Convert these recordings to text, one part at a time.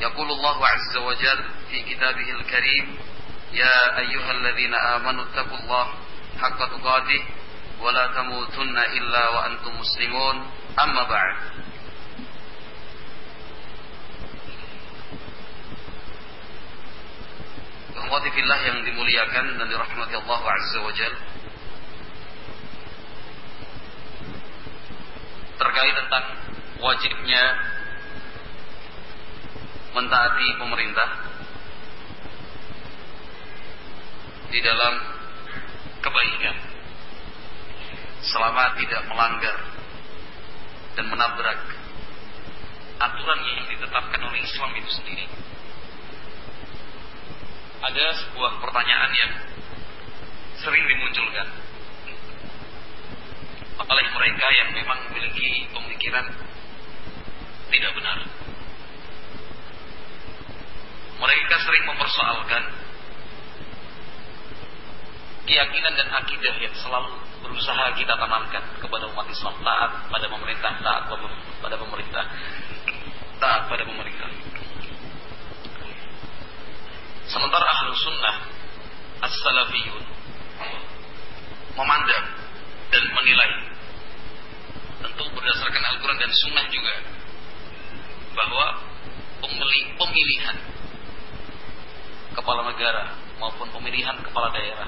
يقول الله عز وجل في كتابه الكريم يا أيها الذين آمنوا اتقوا الله حق تقاته ولا تموتن إلا وأنتم مسلمون أما بعد Ikhwati fillah yang dimuliakan dan dirahmati Allah Azza wa Jal Terkait tentang wajibnya mentaati pemerintah di dalam kebaikan selama tidak melanggar dan menabrak aturan yang ditetapkan oleh Islam itu sendiri. Ada sebuah pertanyaan yang sering dimunculkan oleh mereka yang memang memiliki pemikiran tidak benar. Mereka sering mempersoalkan keyakinan dan akidah yang selalu berusaha kita tanamkan kepada umat Islam taat pada pemerintah, taat pada pemerintah, taat pada pemerintah. Sementara ahlu sunnah as-salafiyun memandang dan menilai tentu berdasarkan Al-Quran dan Sunnah juga bahwa pemilihan kepala negara maupun pemilihan kepala daerah.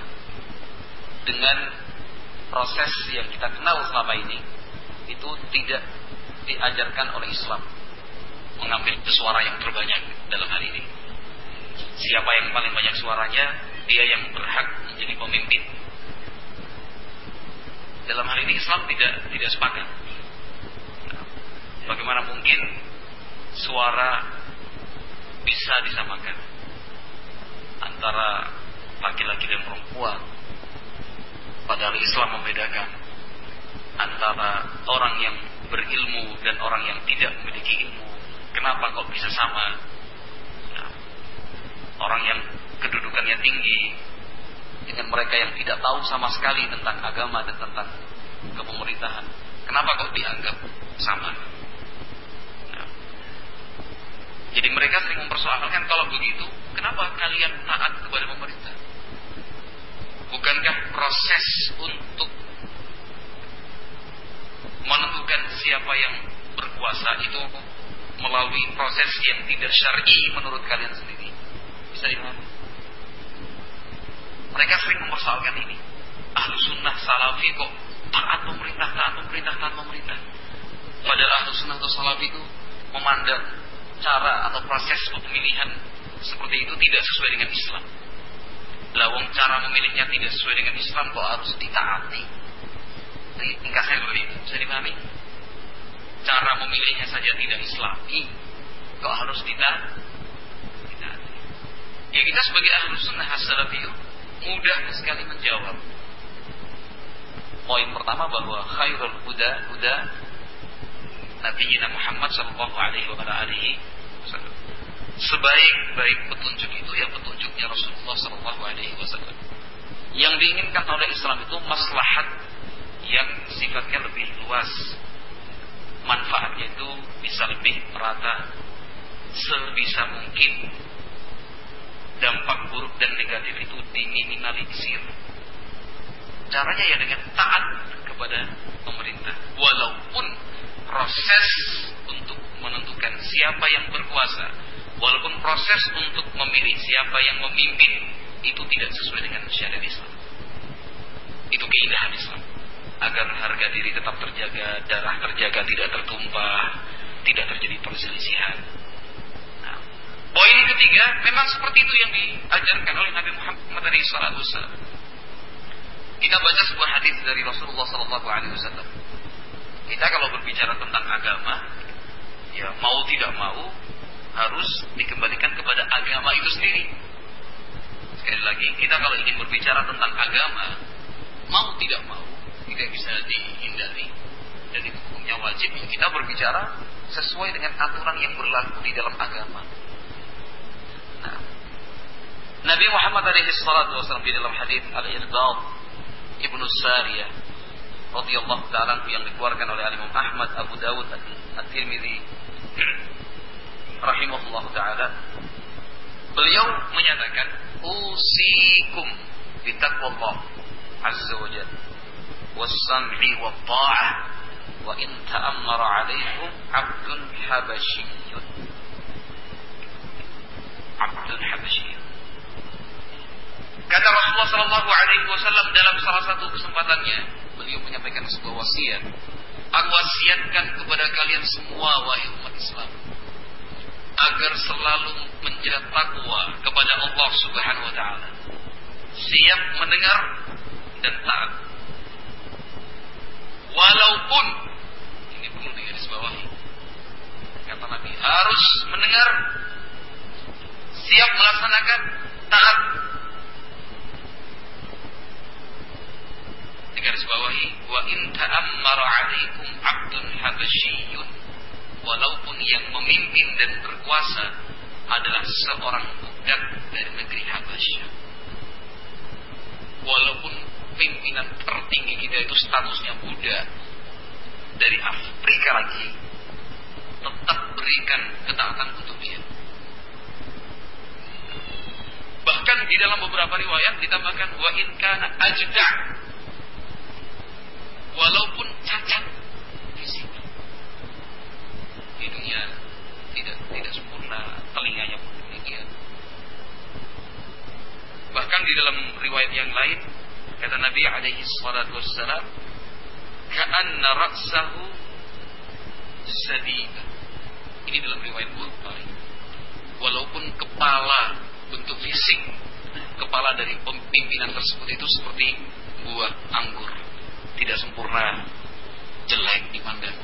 Dengan proses yang kita kenal selama ini itu tidak diajarkan oleh Islam mengambil suara yang terbanyak dalam hal ini. Siapa yang paling banyak suaranya dia yang berhak menjadi pemimpin. Dalam hal ini Islam tidak tidak sepakat. Bagaimana mungkin suara bisa disamakan antara laki-laki dan perempuan. Padahal Islam membedakan antara orang yang berilmu dan orang yang tidak memiliki ilmu. Kenapa kok bisa sama? Ya. orang yang kedudukannya tinggi dengan mereka yang tidak tahu sama sekali tentang agama dan tentang kepemerintahan. Kenapa kok dianggap sama Jadi mereka sering mempersoalkan kalau begitu, kenapa kalian taat kepada pemerintah? Bukankah proses untuk menentukan siapa yang berkuasa itu melalui proses yang tidak syar'i menurut kalian sendiri? Bisa dipahami? Mereka sering mempersoalkan ini. Ahlu sunnah salafi kok taat pemerintah, taat pemerintah, taat pemerintah. Padahal ahlu sunnah atau salafi itu memandang cara atau proses pemilihan seperti itu tidak sesuai dengan Islam. Lawang cara memilihnya tidak sesuai dengan Islam kok harus ditaati. Tingkahnya seperti itu, bisa dipahami? Cara memilihnya saja tidak islami, kok harus ditaati? Ya kita sebagai ahlu sunnah as-salafiyun mudah sekali menjawab. Poin pertama bahwa khairul huda huda Nabi Muhammad Shallallahu Alaihi Wasallam. Sebaik-baik petunjuk itu yang petunjuknya Rasulullah Shallallahu Alaihi Wasallam. Yang diinginkan oleh Islam itu maslahat yang sifatnya lebih luas. Manfaatnya itu bisa lebih merata sebisa mungkin dampak buruk dan negatif itu diminimalisir. Caranya ya dengan taat kepada pemerintah. Walaupun proses untuk menentukan siapa yang berkuasa, walaupun proses untuk memilih siapa yang memimpin itu tidak sesuai dengan syariat Islam. Itu keindahan Islam. Agar harga diri tetap terjaga, darah terjaga, tidak tertumpah, tidak terjadi perselisihan. Nah, poin ketiga, memang seperti itu yang diajarkan oleh Nabi Muhammad SAW. Kita baca sebuah hadis dari Rasulullah SAW kita kalau berbicara tentang agama, ya mau tidak mau harus dikembalikan kepada agama itu sendiri. Sekali lagi, kita kalau ingin berbicara tentang agama, mau tidak mau, tidak bisa dihindari. Dan itu hukumnya wajib. Kita berbicara sesuai dengan aturan yang berlaku di dalam agama. Nah, Nabi Muhammad alaihi salatu wasallam di dalam hadis Al-Irbad Ibnu Sariyah radhiyallahu taala yang dikeluarkan oleh Imam Ahmad, Abu Dawud, At-Tirmidzi rahimahullah taala. Beliau menyatakan usikum bitaqwallah azza wa jalla was-sam'i wat-tha'ah wa in ta'ammara 'alaykum 'abdun habasyiyun. 'abdun habasyiyun. Kata Rasulullah sallallahu alaihi wasallam dalam salah satu kesempatannya beliau menyampaikan sebuah wasiat aku wasiatkan kepada kalian semua wahai umat Islam agar selalu menjerat takwa kepada Allah Subhanahu wa taala. Siap mendengar dan taat. Walaupun ini perlu digarisbawahi. Kata Nabi harus mendengar, siap melaksanakan, taat. Digarisbawahi wa in ta'ammara 'alaikum 'abdun habasyiyyun walaupun yang memimpin dan berkuasa adalah seorang budak dari negeri Habasyah. Walaupun pimpinan tertinggi kita itu statusnya budak dari Afrika lagi, tetap berikan ketaatan untuk dia. Bahkan di dalam beberapa riwayat ditambahkan wa in kana ajda walaupun cacat fisik hidungnya tidak tidak sempurna, telinganya pun demikian. Bahkan di dalam riwayat yang lain kata Nabi alaihi salatu wassalam, "Ka'anna ra'sahu sadida." Ini dalam riwayat Bukhari. Walaupun kepala bentuk fisik kepala dari pimpinan tersebut itu seperti buah anggur, tidak sempurna, jelek dipandang.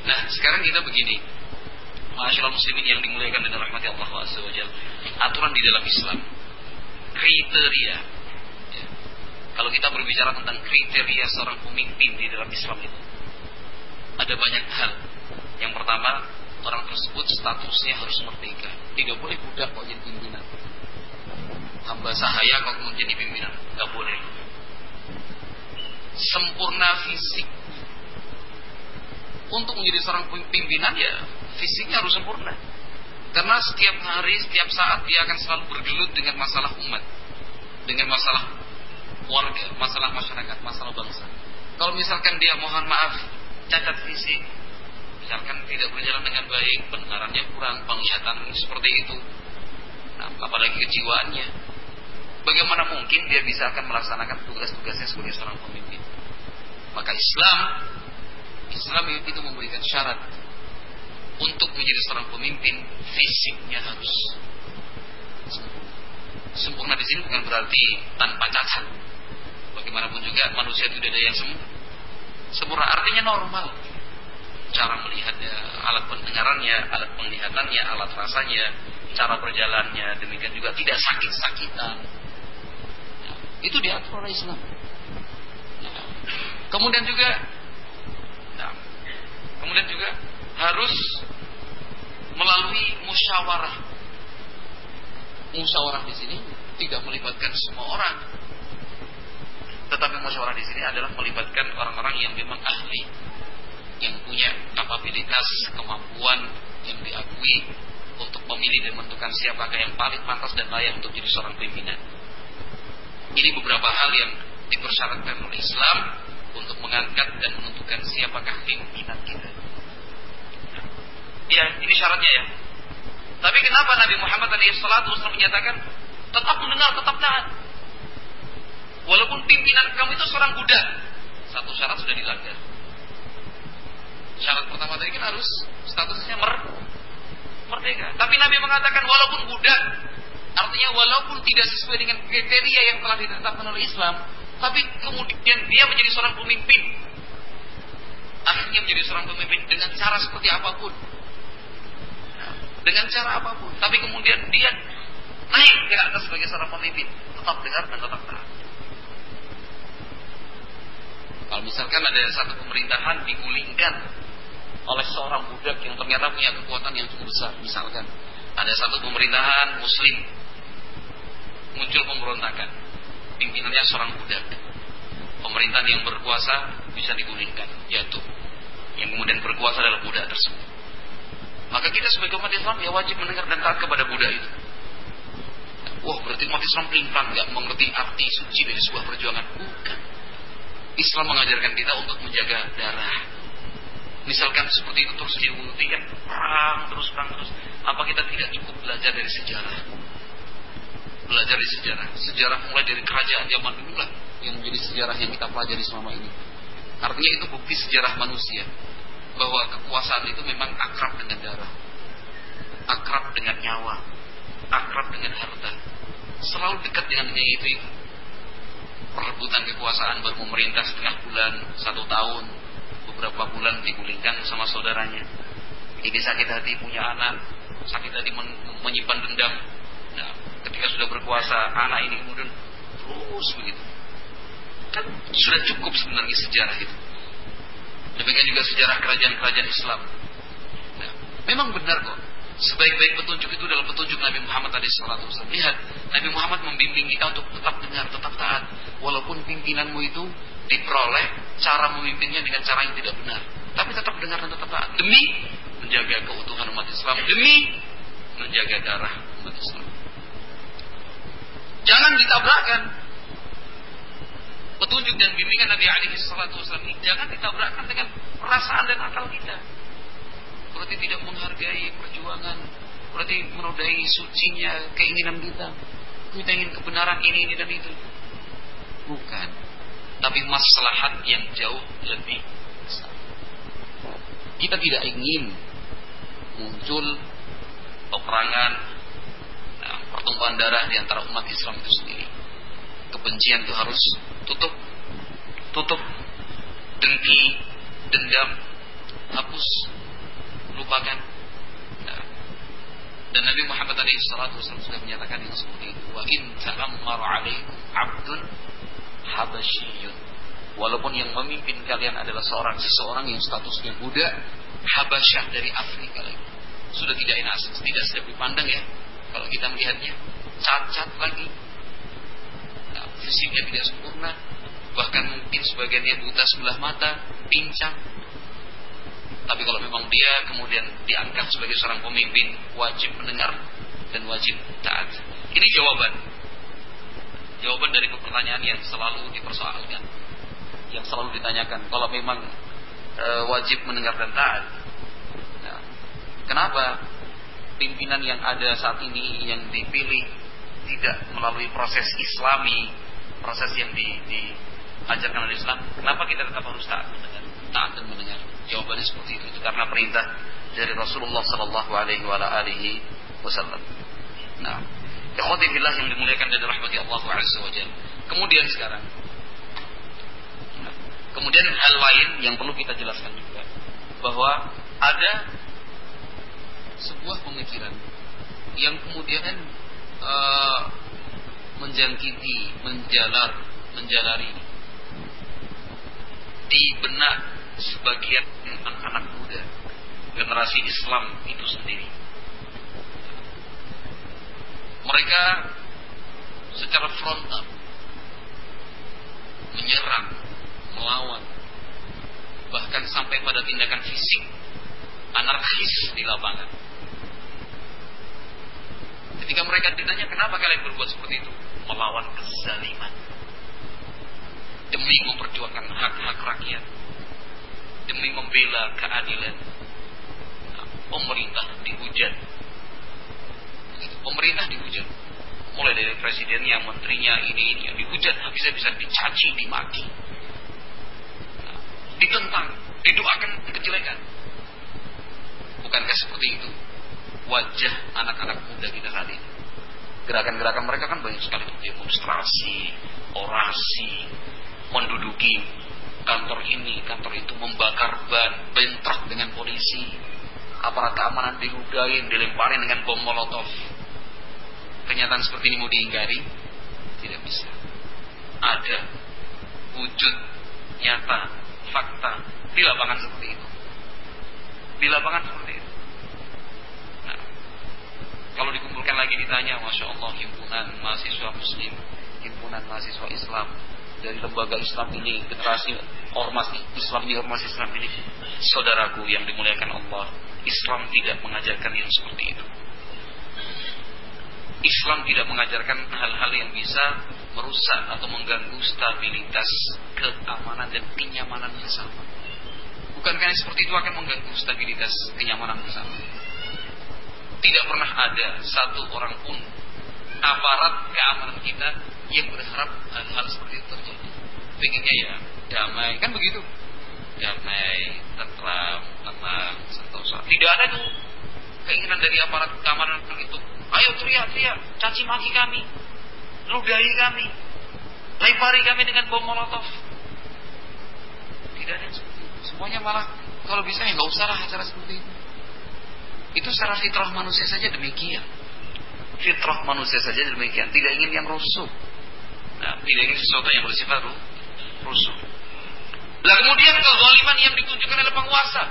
Nah, sekarang kita begini. Masyaallah muslimin yang dimuliakan dan rahmati Allah SWT. Aturan di dalam Islam. Kriteria. Ya. Kalau kita berbicara tentang kriteria seorang pemimpin di dalam Islam itu. Ada banyak hal. Yang pertama, orang tersebut statusnya harus merdeka. Tidak boleh budak kok jadi pimpinan. Hamba sahaya kok menjadi pimpinan. Tidak boleh. Sempurna fisik untuk menjadi seorang pimpinan ya fisiknya harus sempurna. Karena setiap hari, setiap saat dia akan selalu bergelut dengan masalah umat, dengan masalah warga, masalah masyarakat, masalah bangsa. Kalau misalkan dia mohon maaf cacat fisik, misalkan tidak berjalan dengan baik, pendengarannya kurang, penglihatan seperti itu, nah, apalagi kejiwaannya, bagaimana mungkin dia bisa akan melaksanakan tugas-tugasnya sebagai seorang pemimpin? Maka Islam Islam itu memberikan syarat untuk menjadi seorang pemimpin fisiknya harus sempurna di sini bukan berarti tanpa cacat. Bagaimanapun juga manusia tidak ada yang sempurna. Artinya normal. Cara melihatnya, alat pendengarannya, alat penglihatannya, alat rasanya, cara berjalannya, demikian juga tidak sakit-sakitan. Itu diatur oleh Islam. Ya. Kemudian juga Kemudian juga harus melalui musyawarah. Musyawarah di sini tidak melibatkan semua orang. Tetapi musyawarah di sini adalah melibatkan orang-orang yang memang ahli, yang punya kapabilitas, kemampuan yang diakui untuk memilih dan menentukan siapakah yang paling pantas dan layak untuk jadi seorang pimpinan. Ini beberapa hal yang dipersyaratkan oleh Islam untuk mengangkat dan menentukan siapakah pimpinan kita. Ya, ini syaratnya ya. Tapi kenapa Nabi Muhammad SAW menyatakan tetap mendengar, tetap taat. Walaupun pimpinan kamu itu seorang budak, satu syarat sudah dilanggar. Syarat pertama tadi kan harus statusnya mer merdeka. Tapi Nabi mengatakan walaupun budak, artinya walaupun tidak sesuai dengan kriteria yang telah ditetapkan oleh Islam, tapi kemudian dia menjadi seorang pemimpin. akhirnya menjadi seorang pemimpin dengan cara seperti apa pun. Dengan cara apa pun. Tapi kemudian dia naik ke atas sebagai seorang pemimpin. Tetap dengar dan tetap taat. Kalau misalkan ada satu pemerintahan digulingkan oleh seorang budak yang ternyata punya kekuatan yang cukup besar. Misalkan ada satu pemerintahan muslim muncul pemberontakan. Pimpinannya seorang budak. Pemerintahan yang berkuasa bisa digulingkan, jatuh. Yang kemudian berkuasa adalah budak tersebut. Maka kita sebagai umat Islam ya wajib mendengar dan taat kepada budak itu. Wah berarti umat Islam pelimpan nggak mengerti arti suci dari sebuah perjuangan. Bukan. Islam mengajarkan kita untuk menjaga darah. Misalkan seperti itu terus diikuti kan perang terus perang terus. Apa kita tidak cukup belajar dari sejarah? Belajar dari sejarah. Sejarah mulai dari kerajaan zaman dulu lah yang menjadi sejarah yang kita pelajari selama ini. Artinya itu bukti sejarah manusia bahwa kekuasaan itu memang akrab dengan darah, akrab dengan nyawa, akrab dengan harta, selalu dekat dengan itu, itu. Perebutan kekuasaan baru memerintah setengah bulan, satu tahun, beberapa bulan digulingkan sama saudaranya. Ini sakit hati punya anak, sakit hati men menyimpan dendam. Nah, ketika sudah berkuasa, anak ini kemudian terus begitu. Kan sudah cukup sebenarnya sejarah itu. Demikian juga sejarah kerajaan-kerajaan Islam. Nah, memang benar kok. Sebaik-baik petunjuk itu adalah petunjuk Nabi Muhammad SAW. Lihat, Nabi Muhammad membimbing kita untuk tetap dengar, tetap taat. Walaupun pimpinanmu itu diperoleh cara memimpinnya dengan cara yang tidak benar. Tapi tetap dengar dan tetap taat. Demi menjaga keutuhan umat Islam. Demi menjaga darah umat Islam. Jangan ditabrakkan petunjuk dan bimbingan Nabi alaihi salatu wasallam ini jangan ditabrakkan dengan perasaan dan akal kita. Berarti tidak menghargai perjuangan, berarti menodai sucinya keinginan kita. Kita ingin kebenaran ini, ini dan itu. Bukan. Tapi maslahat yang jauh lebih besar. Kita tidak ingin muncul peperangan, pertumpahan darah di antara umat Islam itu sendiri. Kebencian itu harus tutup. Tutup. Dengki dendam hapus lupakan. Nah. dan Nabi Muhammad tadi wasallam sudah menyatakan yang seperti itu. Wa in ta'ammar alaikum abdun habasyiyun walaupun yang memimpin kalian adalah seorang seseorang yang statusnya budak Habasyah dari Afrika lagi. Sudah tidak enak tidak sedap dipandang ya kalau kita melihatnya cacat lagi fisiknya tidak sempurna, bahkan mungkin sebagiannya buta sebelah mata, pincang. Tapi kalau memang dia kemudian diangkat sebagai seorang pemimpin, wajib mendengar dan wajib taat. Ini jawaban. Jawaban dari pertanyaan yang selalu dipersoalkan. Yang selalu ditanyakan. Kalau memang e, wajib mendengar dan taat. Nah, kenapa pimpinan yang ada saat ini yang dipilih tidak melalui proses islami proses yang di, diajarkan oleh Islam, kenapa kita tetap harus taat mendengar? Taat dan mendengar. Jawabannya seperti itu, itu karena perintah dari Rasulullah Sallallahu Alaihi Wasallam. Nah, ikhwati billah yang dimuliakan dan rahmati Allah wa Kemudian sekarang, nah, kemudian hal lain yang perlu kita jelaskan juga bahwa ada sebuah pemikiran yang kemudian uh, menjangkiti, menjalar, menjalari di benak sebagian anak-anak muda generasi Islam itu sendiri. Mereka secara frontal menyerang, melawan, bahkan sampai pada tindakan fisik anarkis di lapangan. Ketika mereka ditanya kenapa kalian berbuat seperti itu, melawan kezaliman. Demi memperjuangkan hak-hak rakyat. Demi membela keadilan. Pemerintah dihujat. Pemerintah dihujat. Mulai dari presidennya, menterinya, ini ini yang dihujat habis-habisan dicaci, dimaki. Ditentang, didoakan kejelekan bukankah seperti itu wajah anak-anak muda kita saat ini Gerakan-gerakan mereka kan banyak sekali demonstrasi, orasi, menduduki kantor ini, kantor itu membakar ban, bentrok dengan polisi, aparat keamanan diludahin, dilemparin dengan bom molotov. Kenyataan seperti ini mau dihindari? Tidak bisa. Ada wujud nyata, fakta di lapangan seperti itu. Di lapangan seperti itu. Nah, kalau dikumpulkan lagi ditanya, masya Allah himpunan mahasiswa Muslim, himpunan mahasiswa Islam, dari lembaga Islam ini, generasi ormas Islam ini, ormas Islam ini, saudaraku yang dimuliakan Allah, Islam tidak mengajarkan yang seperti itu. Islam tidak mengajarkan hal-hal yang bisa merusak atau mengganggu stabilitas, keamanan dan kenyamanan bersama. Bukankah yang seperti itu akan mengganggu stabilitas kenyamanan bersama? Tidak pernah ada satu orang pun aparat keamanan kita yang berharap hal-hal seperti itu terjadi. Pengennya ya damai, kan begitu? Damai, tentram, tenang, sentosa. Tidak ada tuh keinginan dari aparat keamanan itu. Ayo teriak-teriak, caci maki kami, ludahi kami, lempari kami dengan bom molotov. Tidak ada yang seperti itu. Semuanya malah kalau bisa ya nggak usah lah acara seperti itu. Itu secara fitrah manusia saja demikian. Fitrah manusia saja demikian. Tidak ingin yang rusuh. Nah, tidak ingin sesuatu yang bersifat rusuh. Lah kemudian kezaliman yang ditunjukkan oleh penguasa.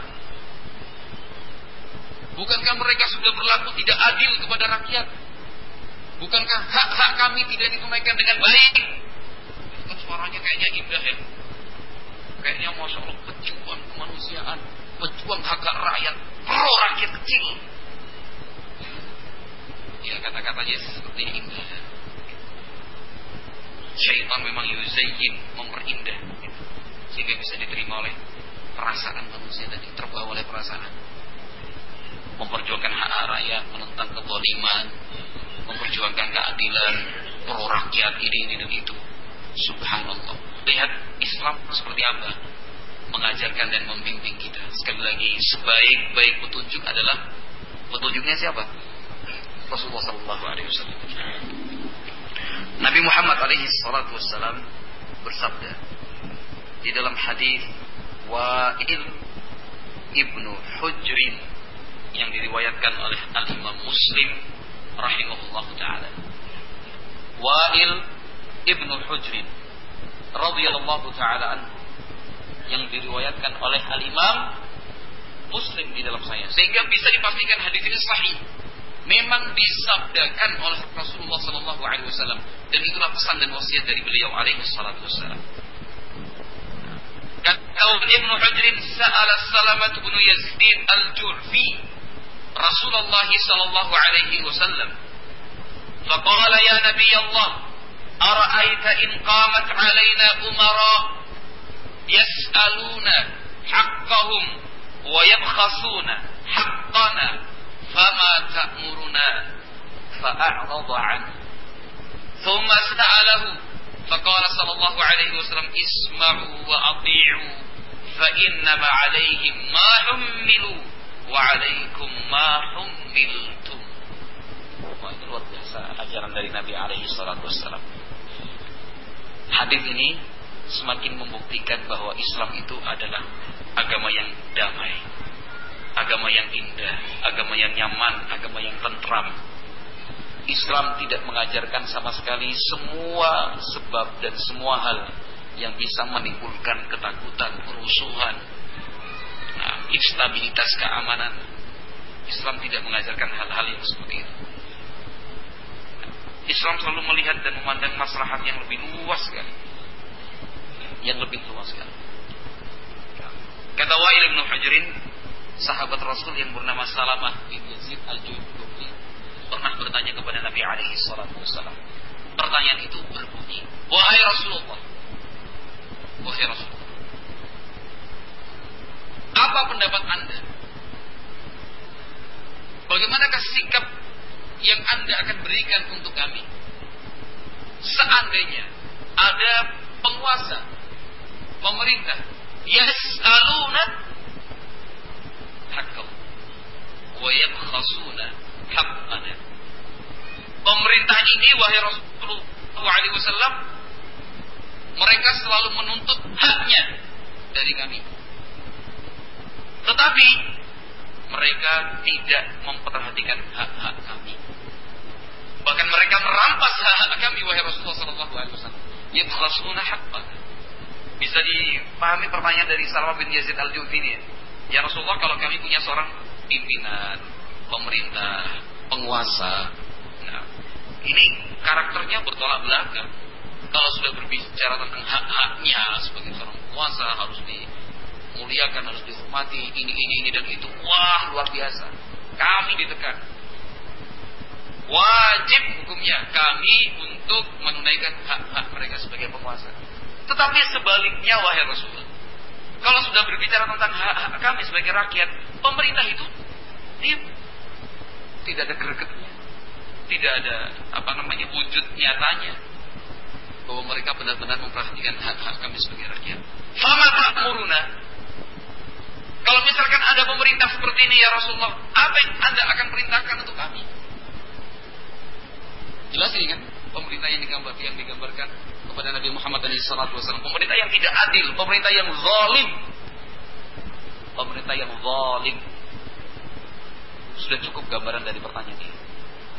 Bukankah mereka sudah berlaku tidak adil kepada rakyat? Bukankah hak-hak kami tidak ditunaikan dengan baik? Kan suaranya kayaknya indah ya. Kayaknya masya Allah pejuang kemanusiaan, pejuang hak rakyat, pro rakyat kecil. Ya kata-katanya seperti indah syaitan memang yuzayyin memperindah gitu. sehingga bisa diterima oleh perasaan manusia tadi terbawa oleh perasaan. Memperjuangkan hak rakyat menentang kezaliman memperjuangkan keadilan pro rakyat ini ini dan itu. Subhanallah. Lihat Islam seperti apa mengajarkan dan membimbing kita. Sekali lagi sebaik-baik petunjuk adalah petunjuknya siapa? Rasulullah Sallallahu Alaihi Wasallam. Nabi Muhammad alaihi salatu wassalam bersabda di dalam hadis Wa'il ibnu Hujrin yang diriwayatkan oleh Al-Imam Muslim rahimahullah taala. Wa'il ibnu Hujrin radhiyallahu taala anhu yang diriwayatkan oleh Al-Imam Muslim di dalam saya sehingga bisa dipastikan hadis ini sahih memang disabdakan oleh Rasulullah Sallallahu Alaihi Wasallam dan itulah pesan dan wasiat dari beliau alaihi salatu wasallam. Kata Ibnu Hujrin sa'ala Salamat bin Yazid al-Jurfi Rasulullah sallallahu alaihi wasallam فقال يا نبي الله أرأيت إن قامت علينا أمراء يسألون حقهم ويبخسون حقنا فما تأمرنا؟ فأعرض عنه. ثم سأله فقال صلى الله عليه وسلم اسمعوا وأطيعوا فإنما عليهم ما حملوا وعليكم ما حملتم. Luar biasa ajaran dari Nabi alaihi salatu wassalam. Hadis ini semakin membuktikan bahwa Islam itu adalah agama yang damai, agama yang indah, agama yang nyaman, agama yang tentram, Islam tidak mengajarkan sama sekali semua sebab dan semua hal yang bisa menimbulkan ketakutan, kerusuhan, nah, instabilitas keamanan. Islam tidak mengajarkan hal-hal yang seperti itu. Islam selalu melihat dan memandang maslahat yang lebih luas sekali. Yang lebih luas sekali. Kata Wa'il bin Hujrin, sahabat Rasul yang bernama Salamah bin Yazid al-Juhri pernah bertanya kepada Nabi alaihi salatu wasallam. Pertanyaan itu berbunyi, "Wahai Rasulullah, wahai Rasulullah, apa pendapat Anda? Bagaimanakah sikap yang Anda akan berikan untuk kami? Seandainya ada penguasa, pemerintah, yas'aluna haqqahu wa yabkhasuna haqqana. Pemerintah ini wahai Rasulullah SAW mereka selalu menuntut haknya dari kami. Tetapi mereka tidak memperhatikan hak-hak kami. Bahkan mereka merampas hak-hak kami wahai Rasulullah sallallahu alaihi wasallam. Yabkhasuna haqqan. Bisa dipahami pertanyaan dari Salamah bin Yazid al-Jufini ya. Ya Rasulullah kalau kami punya seorang pimpinan, pemerintah, penguasa. Nah, ini karakternya bertolak belakang. Kalau sudah berbicara tentang hak-haknya sebagai seorang penguasa harus dimuliakan, harus dihormati, ini, ini, ini dan itu. Wah, luar biasa. Kami ditekan. Wajib hukumnya kami untuk menunaikan hak-hak mereka sebagai penguasa. Tetapi sebaliknya wahai Rasulullah. Kalau sudah berbicara tentang hak-hak kami sebagai rakyat, pemerintah itu diam. Tidak ada gregetnya. Tidak ada apa namanya wujud nyatanya bahwa mereka benar-benar memperhatikan hak-hak kami sebagai rakyat. Fama ta'muruna. Kalau misalkan ada pemerintah seperti ini ya Rasulullah, apa yang Anda akan perintahkan untuk kami? Jelas ini kan pemerintah yang digambar yang digambarkan kepada Nabi Muhammad SAW. Pemerintah yang tidak adil, pemerintah yang zalim. Pemerintah yang zalim. Sudah cukup gambaran dari pertanyaan ini.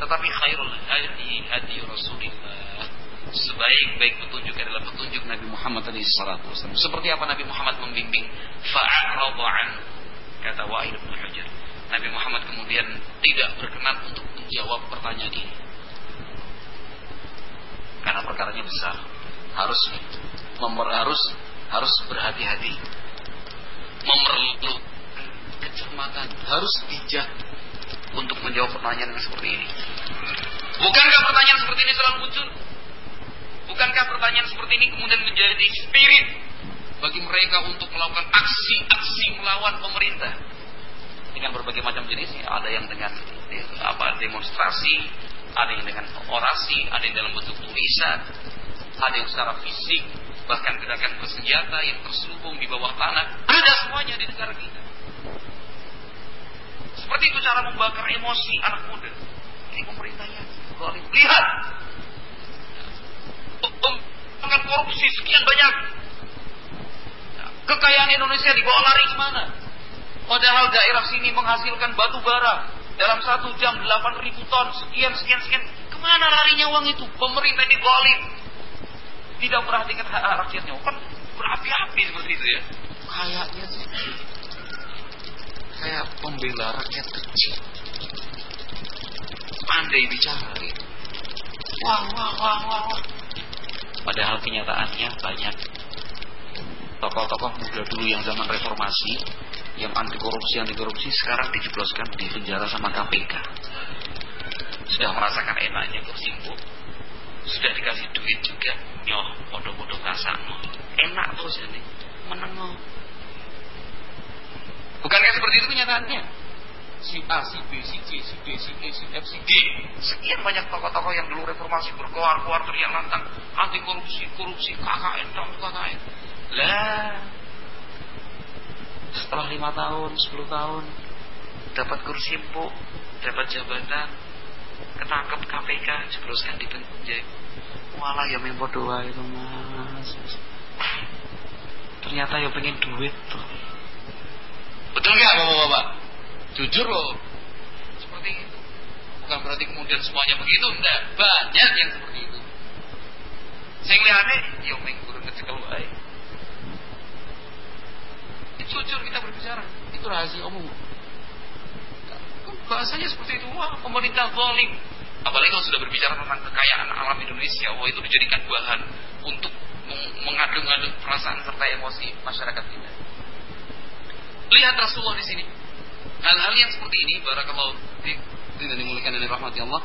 Tetapi khairul hadi hadi Rasulullah. Sebaik-baik petunjuk adalah petunjuk Nabi Muhammad SAW. Seperti apa Nabi Muhammad membimbing fa'aradu kata Wa'il bin Hajar. Nabi Muhammad kemudian tidak berkenan untuk menjawab pertanyaan ini. Karena perkaranya besar. Harus memer, harus harus berhati-hati. Memerlukan kecermatan, harus bijak untuk menjawab pertanyaan yang seperti ini. Bukankah pertanyaan seperti ini selalu muncul? Bukankah pertanyaan seperti ini kemudian menjadi spirit bagi mereka untuk melakukan aksi-aksi melawan pemerintah dengan berbagai macam jenis? Ada yang dengan apa demonstrasi, ada yang dengan orasi, ada yang dalam bentuk tulisan, ada yang secara fisik, bahkan gerakan bersenjata yang terselubung di bawah tanah, ada semuanya di negara kita. Seperti itu cara membakar emosi anak muda. Ini pemerintahnya. Lihat. Dengan korupsi sekian banyak. Kekayaan Indonesia dibawa lari ke mana? Padahal daerah sini menghasilkan batu bara dalam satu jam 8 ribu ton sekian sekian sekian. Ke mana larinya uang itu? Pemerintah ini golim. Tidak perhatikan hak rakyatnya. Kan berapi-api seperti itu ya. Kayaknya sih kayak pembela rakyat kecil. Pandai bicara. Wah, wah, wah, wah, wah. Padahal kenyataannya banyak tokoh-tokoh muda dulu yang zaman reformasi yang anti korupsi anti korupsi sekarang dijebloskan di penjara sama KPK sudah merasakan enaknya bersimpu sudah dikasih duit juga nyoh podo-podo kasano enak terus ini menengok Bukankah seperti itu kenyataannya? Si A, si B, si C, si D, si E, si F, si G. Sekian banyak tokoh-tokoh yang dulu reformasi berkoar-koar teriak lantang anti korupsi, korupsi, KKN, dong KKN. Lah, setelah lima tahun, sepuluh tahun, dapat kursi empuk, dapat jabatan, ketangkep KPK, jebloskan di penjara. Walah ya memang doa itu mas. Ternyata ya pengen duit tuh. Betul nggak bapak-bapak? Jujur loh. Seperti itu. Bukan berarti kemudian semuanya begitu. Enggak. Banyak yang seperti itu. Sing liyane yo ming guru ngecekel wae. Jujur kita berbicara. Itu rahasia umum. Bahasanya seperti itu. Wah, pemerintah zalim. Apalagi kalau sudah berbicara tentang kekayaan alam Indonesia, wah itu dijadikan bahan untuk mengadu-ngadu perasaan serta emosi masyarakat kita. Lihat Rasulullah di sini. Hal-hal yang seperti ini, barakallahu tidak dimuliakan dari rahmat Allah.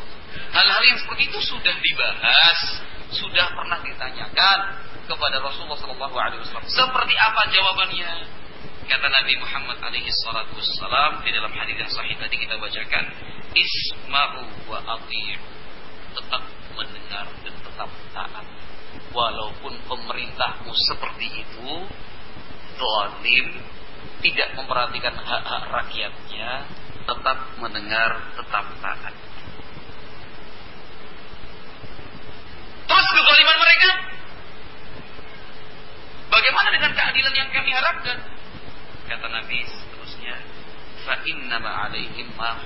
Hal-hal yang seperti itu sudah dibahas, sudah pernah ditanyakan kepada Rasulullah Wasallam. Seperti apa jawabannya? Kata Nabi Muhammad alaihi salatu wassalam di dalam hadis yang sahih tadi kita bacakan, Isma'u wa ati'u. Tetap mendengar dan tetap taat. Walaupun pemerintahmu seperti itu, dolim, tidak memperhatikan hak-hak rakyatnya, tetap mendengar, tetap taat. Terus kezaliman mereka Bagaimana dengan keadilan yang kami harapkan? Kata Nabi seterusnya, fa innama alaihim ma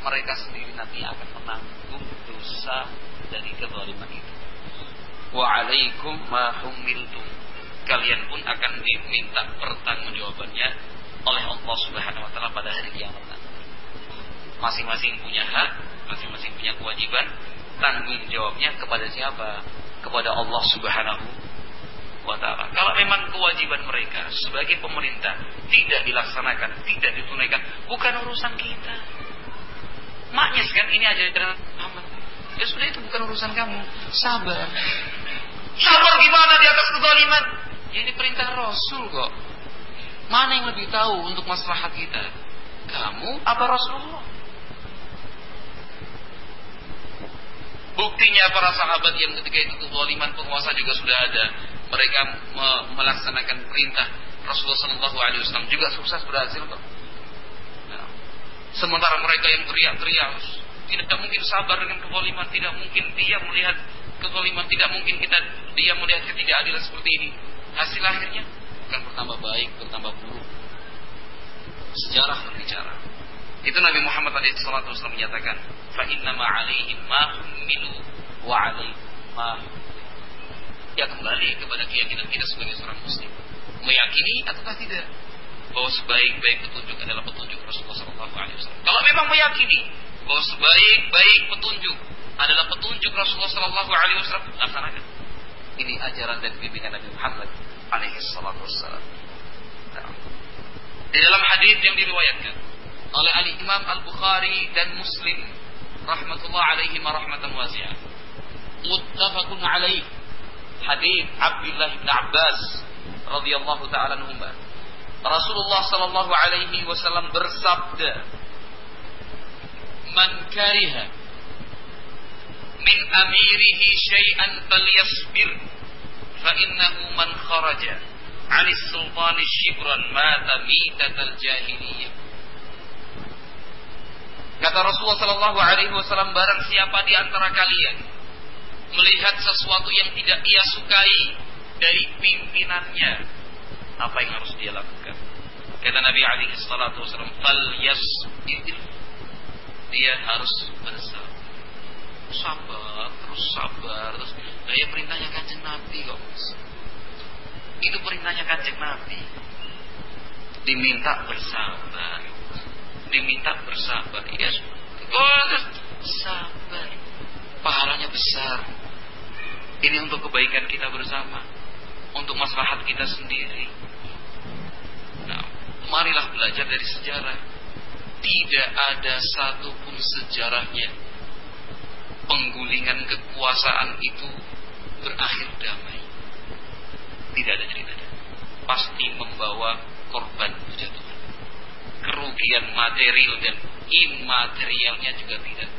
Mereka sendiri nanti akan menanggung dosa dari kezaliman itu. Wa alaikum ma humiltum. Kalian pun akan diminta pertanggungjawabannya oleh Allah Subhanahu wa taala pada hari kiamat. Masing-masing punya hak, masing-masing punya kewajiban, tanggung jawabnya kepada siapa? Kepada Allah Subhanahu wa taala. Kalau memang kewajiban mereka sebagai pemerintah tidak dilaksanakan, tidak ditunaikan, bukan urusan kita. Maknya kan ini ajaran Muhammad. Ya sudah itu bukan urusan kamu. Sabar. Sabar gimana di atas kezaliman? Ya ini perintah Rasul kok. Mana yang lebih tahu untuk maslahat kita? Kamu apa Rasulullah? Buktinya para sahabat yang ketika itu kezaliman penguasa juga sudah ada mereka me melaksanakan perintah Rasulullah Wasallam juga sukses berhasil. Nah, sementara mereka yang teriak-teriak tidak mungkin sabar dengan kezaliman, tidak mungkin dia melihat kezaliman, tidak mungkin kita dia melihat ketidakadilan seperti ini. Hasil akhirnya akan bertambah baik, bertambah buruk. Sejarah berbicara. Itu Nabi Muhammad SAW menyatakan, "Fa inna ma 'alaihim ma humilu wa ma ya kembali kepada keyakinan kita sebagai seorang muslim. Meyakini ataukah tidak bahwa sebaik-baik petunjuk adalah petunjuk Rasulullah SAW. Kalau memang meyakini bahwa sebaik-baik petunjuk adalah petunjuk Rasulullah SAW, laksanakan. Ini ajaran dan bimbingan Nabi Muhammad alaihi wassalam. Nah. Di dalam hadis yang diriwayatkan oleh Ali Imam Al Bukhari dan Muslim rahmatullah alaihi rahmatan wasi'ah. Muttafaqun alaih hadis Abdullah bin Abbas radhiyallahu taala anhuma. Rasulullah sallallahu alaihi wasallam bersabda, "Man kariha min amirihi syai'an falyasbir, fa innahu man kharaja 'ani sultani shibran mata mitatal jahiliyah." Kata Rasulullah sallallahu alaihi wasallam barang siapa di antara kalian melihat sesuatu yang tidak ia sukai dari pimpinannya, apa yang harus dia lakukan? Kata Nabi alaihi wasallam, "Fal yasbir." Dia harus bersabar. Sabar, terus sabar, terus gaya perintahnya kanjeng Nabi kok. Itu perintahnya kanjeng Nabi. Diminta bersabar. Diminta bersabar. Ya, oh, sabar. Pahalanya besar ini untuk kebaikan kita bersama, untuk maslahat kita sendiri. Nah, marilah belajar dari sejarah. Tidak ada satupun sejarahnya penggulingan kekuasaan itu berakhir damai. Tidak ada ceritanya. Pasti membawa korban kejatuhan. Kerugian material dan imaterialnya juga tidak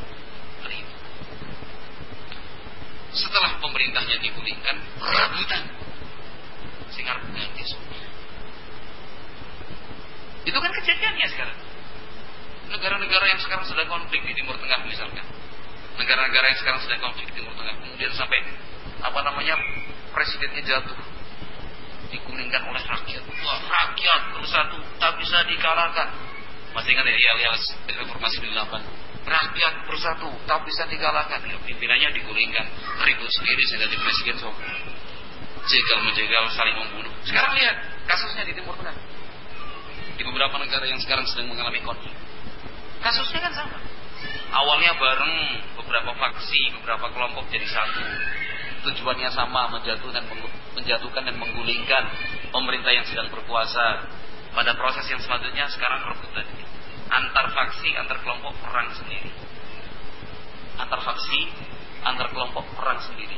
setelah pemerintahnya digulingkan rebutan. Sehingga ganti semua itu kan kejadiannya sekarang. Negara-negara yang sekarang sedang konflik di Timur Tengah misalkan. Negara-negara yang sekarang sedang konflik di Timur Tengah. Kemudian sampai apa namanya presidennya jatuh digulingkan oleh rakyat Wah, rakyat bersatu tak bisa dikalahkan. Masih ingat ya alias reformasi 8 rakyat bersatu tak bisa dikalahkan. Ya, pimpinannya digulingkan ribut sendiri saya jadi presiden so jegal menjegal saling membunuh. Sekarang lihat kasusnya di timur tengah. Di beberapa negara yang sekarang sedang mengalami konflik. Kasusnya kan sama. Awalnya bareng beberapa faksi beberapa kelompok jadi satu. Tujuannya sama menjatuhkan menjatuhkan dan menggulingkan pemerintah yang sedang berkuasa pada proses yang selanjutnya sekarang rebutan antar faksi, antar kelompok perang sendiri. Antar faksi, antar kelompok perang sendiri.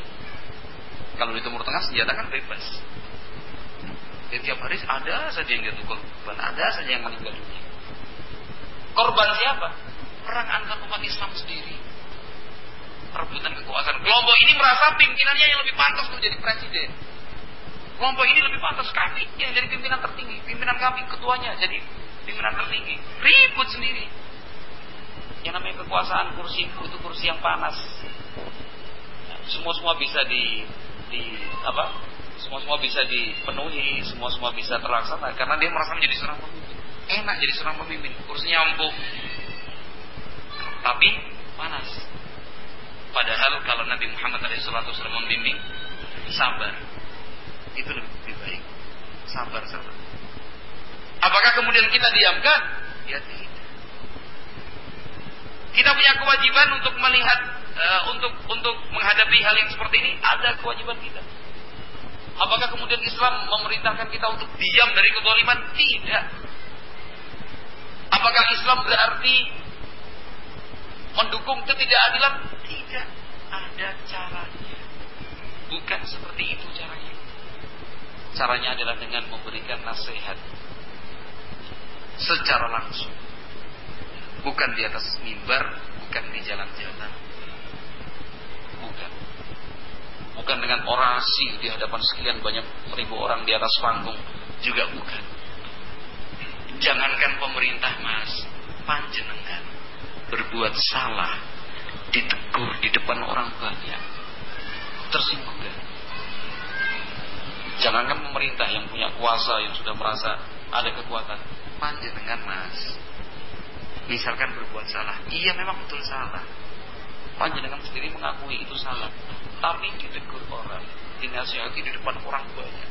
Kalau di Timur Tengah senjata kan bebas. Ya, tiap hari ada saja yang jatuh korban, ada saja yang meninggal dunia. Korban siapa? Perang antar umat Islam sendiri. Perebutan kekuasaan. Kelompok ini merasa pimpinannya yang lebih pantas untuk jadi presiden. Kelompok ini lebih pantas kami yang jadi pimpinan tertinggi. Pimpinan kami, ketuanya jadi pimpinan tertinggi ribut sendiri yang namanya kekuasaan kursi itu kursi yang panas semua semua bisa di di apa semua semua bisa dipenuhi, semua semua bisa terlaksana karena dia merasa menjadi seorang pemimpin. Enak jadi seorang pemimpin, kursinya empuk. Tapi panas. Padahal kalau Nabi Muhammad SAW membimbing sabar, itu lebih baik. Sabar, sabar. Apakah kemudian kita diamkan? Ya tidak. Kita punya kewajiban untuk melihat, uh, untuk untuk menghadapi hal yang seperti ini. Ada kewajiban kita. Apakah kemudian Islam memerintahkan kita untuk diam dari kedoliman? Tidak. Apakah Islam berarti mendukung ketidakadilan? Tidak. Ada caranya. Bukan seperti itu caranya. Caranya adalah dengan memberikan nasihat secara langsung. Bukan di atas mimbar, bukan di jalan-jalan. Bukan. Bukan dengan orasi di hadapan sekian banyak ribu orang di atas panggung. Juga bukan. Jangankan pemerintah mas, panjenengan berbuat salah, ditegur di depan orang banyak, tersinggung? Jangankan pemerintah yang punya kuasa yang sudah merasa ada kekuatan, panjenengan mas, misalkan berbuat salah, iya memang betul salah. Panjenengan sendiri mengakui itu salah, tapi ditegur orang, dinasihati di depan orang banyak.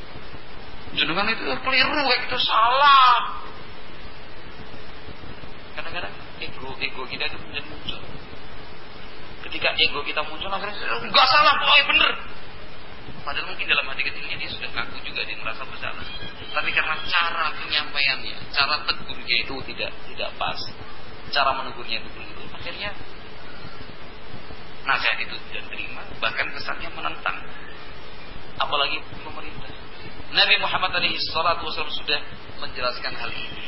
Jenengan itu keliru kayak itu salah. Kadang-kadang ego ego kita itu muncul. Ketika ego kita muncul akhirnya enggak salah, pokoknya bener. Padahal mungkin dalam hati kecilnya dia sudah ngaku juga dia merasa bersalah. Tapi karena cara penyampaiannya, cara tegurnya itu tidak tidak pas, cara menegurnya itu begitu, akhirnya nasihat itu tidak terima, bahkan kesannya menentang. Apalagi pemerintah. Nabi Muhammad tadi salatu sudah menjelaskan hal ini.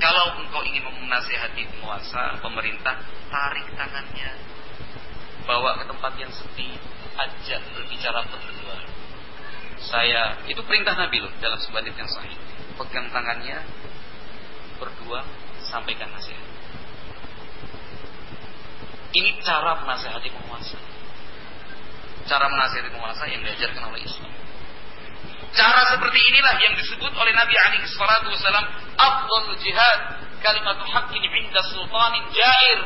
Kalau engkau ingin menasihati penguasa, pemerintah, tarik tangannya. Bawa ke tempat yang sepi, ajak berbicara berdua. Saya, itu perintah Nabi loh dalam sebuah yang sahih. Pegang tangannya, berdua, sampaikan nasihat. Ini cara menasihati penguasa. Cara menasihati penguasa yang diajarkan oleh Islam. Cara seperti inilah yang disebut oleh Nabi alaihi wasallam afdal jihad kalimatu haqqin 'inda sultanin jair.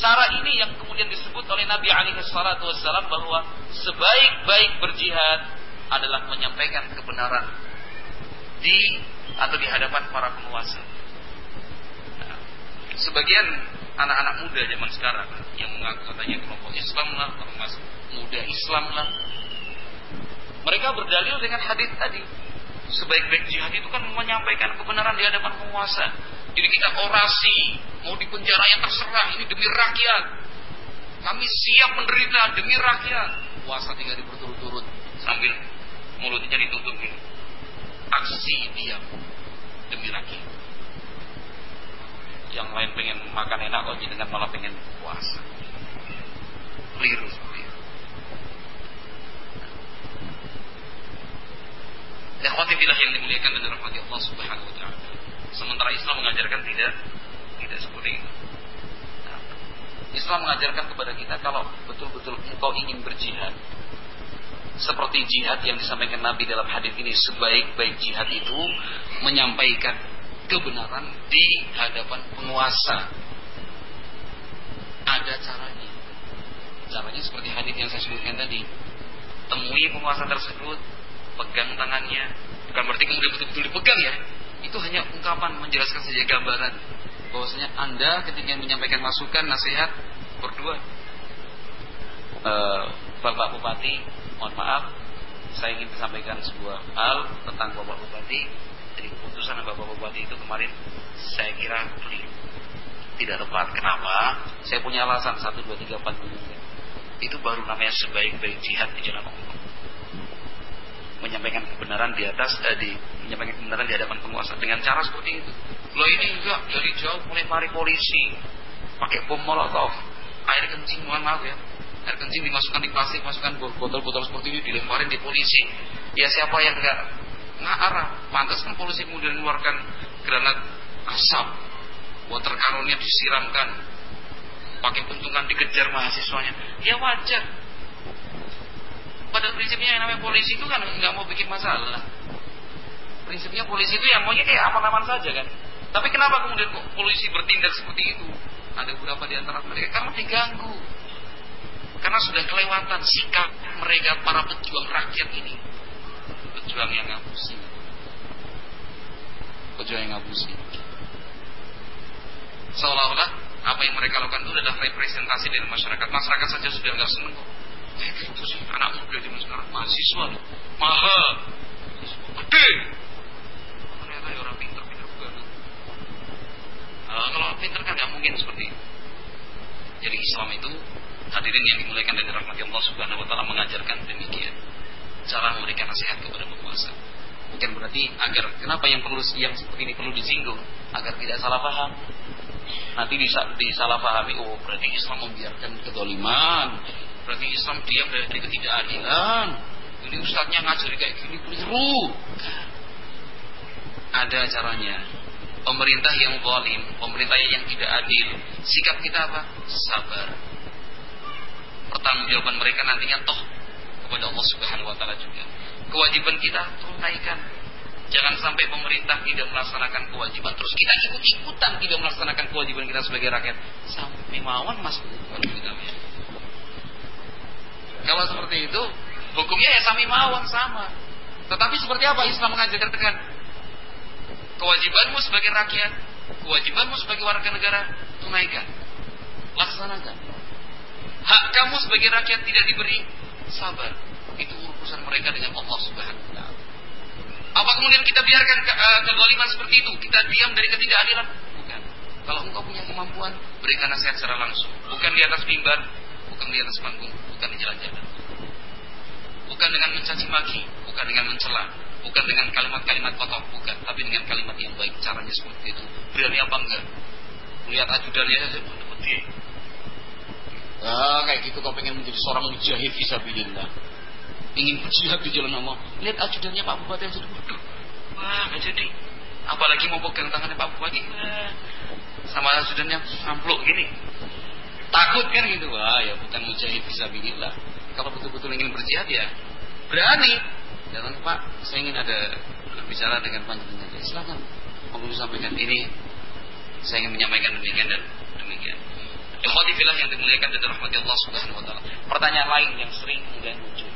Cara ini yang kemudian disebut oleh Nabi alaihi salatu wasallam bahwa sebaik-baik berjihad adalah menyampaikan kebenaran di atau di hadapan para penguasa. Nah, sebagian anak-anak muda zaman sekarang yang mengaku katanya kelompok Islam lah, termasuk muda Islam lah, mereka berdalil dengan hadis tadi. Sebaik-baik jihad itu kan menyampaikan kebenaran di hadapan penguasa. Jadi kita orasi, mau di penjara yang terserah, ini demi rakyat. Kami siap menderita demi rakyat. Puasa tinggal di berturut-turut sambil mulutnya ditutup ini. Aksi diam demi rakyat. Yang lain pengen makan enak kok dengan malah pengen puasa. Keliru Ikhwati filah yang dimuliakan dan dirahmati Allah Subhanahu wa taala. Sementara Islam mengajarkan tidak tidak seperti itu. Nah, Islam mengajarkan kepada kita kalau betul-betul engkau ingin berjihad seperti jihad yang disampaikan Nabi dalam hadis ini sebaik-baik jihad itu menyampaikan kebenaran di hadapan penguasa. Ada caranya. Caranya seperti hadis yang saya sebutkan tadi. Temui penguasa tersebut, pegang tangannya. Bukan berarti kemudian betul-betul dipegang ya. Itu hanya ungkapan menjelaskan saja gambaran. Bahwasanya Anda ketika menyampaikan masukan, nasihat, berdua. Uh, Bapak Bupati, mohon maaf, saya ingin sampaikan sebuah hal tentang Bapak Bupati. Jadi keputusan Bapak Bupati itu kemarin saya kira keliru. Tidak tepat. Kenapa? Saya punya alasan satu dua tiga empat Itu baru namanya sebaik-baik jihad di jalan Allah menyampaikan kebenaran di atas eh, di menyampaikan kebenaran di hadapan penguasa dengan cara seperti itu. Lo ini enggak dari jauh mulai mari polisi pakai bom molotov, air kencing mohon maaf ya, air kencing dimasukkan di plastik, masukkan botol-botol seperti ini dilemparin di polisi. Ya siapa yang enggak arah pantas kan polisi kemudian mengeluarkan granat asap, water kanonnya disiramkan, pakai puntungan dikejar mahasiswanya. Ya wajar. Pada prinsipnya yang namanya polisi itu kan nggak mau bikin masalah. Prinsipnya polisi itu yang maunya kayak aman-aman saja kan. Tapi kenapa kemudian polisi bertindak seperti itu? Ada beberapa di antara mereka karena diganggu. Karena sudah kelewatan sikap mereka para pejuang rakyat ini. Pejuang yang ngabusi. Pejuang yang ngabusi. Seolah-olah apa yang mereka lakukan itu adalah representasi dari masyarakat. Masyarakat saja sudah nggak seneng kok. Sih anak muda di masyarakat mahasiswa loh. Mahal. Gede. Ternyata ya orang pintar banget. Nah, kalau pintar kan nggak mungkin seperti itu. Jadi Islam itu hadirin yang dimuliakan dari rahmat Allah Subhanahu wa taala mengajarkan demikian. Cara memberikan nasihat kepada penguasa. Bukan berarti agar kenapa yang perlu yang seperti ini perlu disinggung agar tidak salah paham. Nanti disalah pahami oh berarti Islam membiarkan kedoliman, berarti Islam diam dari ketidakadilan. Ini ustadznya ngajari kayak gini keliru. Ada caranya. Pemerintah yang zalim, pemerintah yang tidak adil, sikap kita apa? Sabar. Pertanggungjawaban mereka nantinya toh kepada Allah Subhanahu wa taala juga. Kewajiban kita tunaikan. Jangan sampai pemerintah tidak melaksanakan kewajiban terus kita ikut-ikutan tidak melaksanakan kewajiban kita sebagai rakyat. Sampai mawon Mas kita ya. Kalau seperti itu, hukumnya ya sami mawon sama. Tetapi seperti apa Islam mengajarkan kewajibanmu sebagai rakyat, kewajibanmu sebagai warga negara, tunaikan, laksanakan. Hak kamu sebagai rakyat tidak diberi, sabar. Itu urusan mereka dengan Allah Subhanahu wa taala. Apa kemudian kita biarkan ke, uh, kezaliman seperti itu? Kita diam dari ketidakadilan? Bukan. Kalau engkau punya kemampuan, berikan nasihat secara langsung. Bukan di atas mimbar, bukan di atas panggung, bukan di jalan-jalan. Bukan dengan mencaci maki, bukan dengan mencela, bukan dengan kalimat-kalimat kotor, bukan, tapi dengan kalimat yang baik. Caranya seperti itu. Berani apa enggak? Melihat ajudannya saja, putih. Ah, kayak gitu kau pengen menjadi seorang mujahid fisabilillah. Ingin berjihad di jalan Allah. Lihat ajudannya Pak Bupati aja. Waduh, wah nggak jadi. Apalagi mau pegang tangannya Pak Bupati. Wah. Sama ajudannya ampluk gini. Takut kan gitu. Wah ya bukan mujahid fisabilillah. Kalau betul-betul ingin berjihad ya berani. Datang Pak, saya ingin ada bicara dengan panjenengan. Ya, silakan. Mau sampaikan ini. Saya ingin menyampaikan demikian dan demikian. Ikhwatifillah yang dimuliakan dan rahmati Allah Subhanahu wa taala. Pertanyaan lain yang sering kemudian muncul.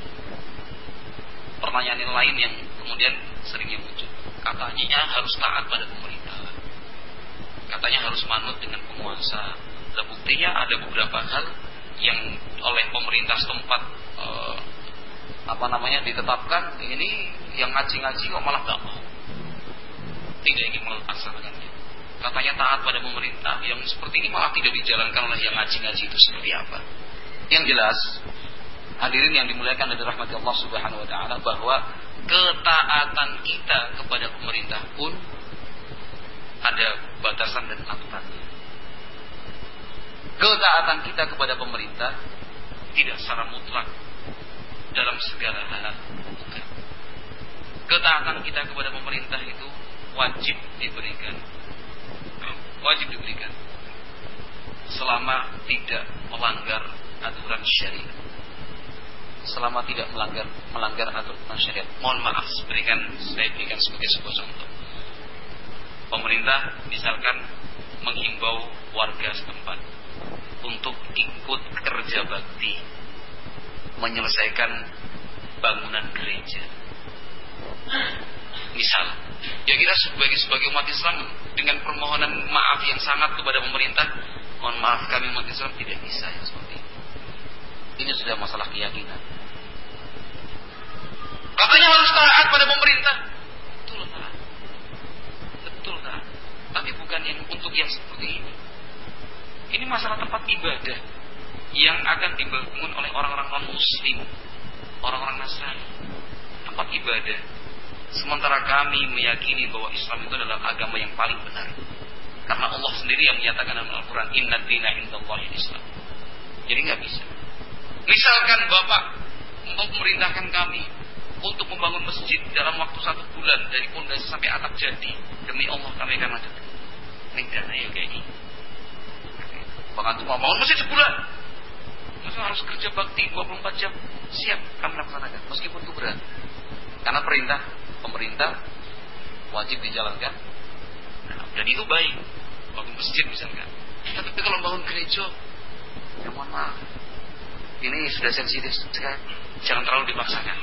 Pertanyaan yang lain yang kemudian seringnya muncul. Katanya harus taat pada pemerintah. Katanya harus manut dengan penguasa. Dan buktinya ada beberapa hal yang oleh pemerintah setempat eh, apa namanya ditetapkan. Ini yang ngaji-ngaji kok malah gak mau. Tidak ingin melaksanakannya katanya taat pada pemerintah yang seperti ini malah tidak dijalankan oleh yang ngaji-ngaji itu seperti apa. Yang jelas hadirin yang dimuliakan dari rahmat Allah Subhanahu wa taala bahwa ketaatan kita kepada pemerintah pun ada batasan dan aturannya ketaatan kita kepada pemerintah tidak secara mutlak dalam segala hal. Ketaatan kita kepada pemerintah itu wajib diberikan. Wajib diberikan. Selama tidak melanggar aturan syariat. Selama tidak melanggar melanggar aturan syariat. Mohon maaf berikan saya berikan sebagai sebuah contoh. Pemerintah misalkan menghimbau warga setempat untuk ikut kerja bakti menyelesaikan bangunan gereja. Misal ya kita sebagai sebagai umat Islam dengan permohonan maaf yang sangat kepada pemerintah mohon maaf kami umat Islam tidak bisa ya seperti ini ini sudah masalah keyakinan. Katanya harus taat pada pemerintah. Betul taat betul taat tapi bukan yang untuk yang seperti ini ini masalah tempat ibadah yang akan dibangun oleh orang-orang non muslim orang-orang Nasrani tempat ibadah Sementara kami meyakini bahwa Islam itu adalah agama yang paling benar. Karena Allah sendiri yang menyatakan dalam Al-Quran, Inna dina indallahi Islam. Jadi nggak bisa. Misalkan Bapak memerintahkan kami untuk membangun masjid dalam waktu satu bulan dari pondasi sampai atap jadi, demi Allah kami akan lanjutkan. Ini dana ya kayak ini. Pengantin mau bangun masjid sebulan. Masa harus kerja bakti 24 jam. Siap kami laksanakan. Meskipun itu berat. Karena perintah pemerintah wajib dijalankan. Nah, dan itu baik. Bangun masjid misalkan. Tapi kalau bangun gereja, ya mohon maaf. Ini sudah sensitif sekali. Jangan terlalu dipaksakan.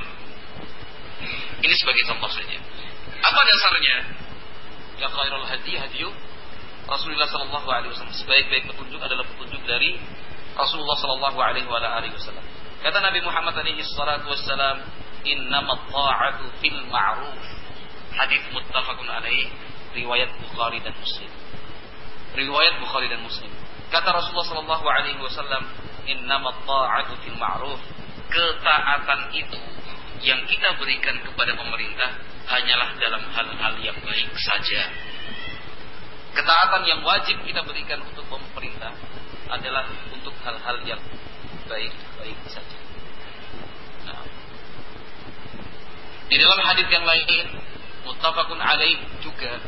Ini sebagai contoh saja. Apa dasarnya? Ya khairul hadi hadiyu Rasulullah Sallallahu Alaihi Wasallam. Sebaik-baik petunjuk adalah petunjuk dari Rasulullah Sallallahu Alaihi Wasallam. Kata Nabi Muhammad Alaihi Wasallam, Innamat ta'atu fil ma'ruf. Hadis muttafaqun alaih riwayat Bukhari dan Muslim. Riwayat Bukhari dan Muslim. Kata Rasulullah sallallahu alaihi wasallam, "Innamat ta'atu fil ma'ruf." Ketaatan itu yang kita berikan kepada pemerintah hanyalah dalam hal-hal yang baik saja. Ketaatan yang wajib kita berikan untuk pemerintah adalah untuk hal-hal yang baik-baik saja. Nah. Di dalam hadis yang lain, muttafaqun alaih juga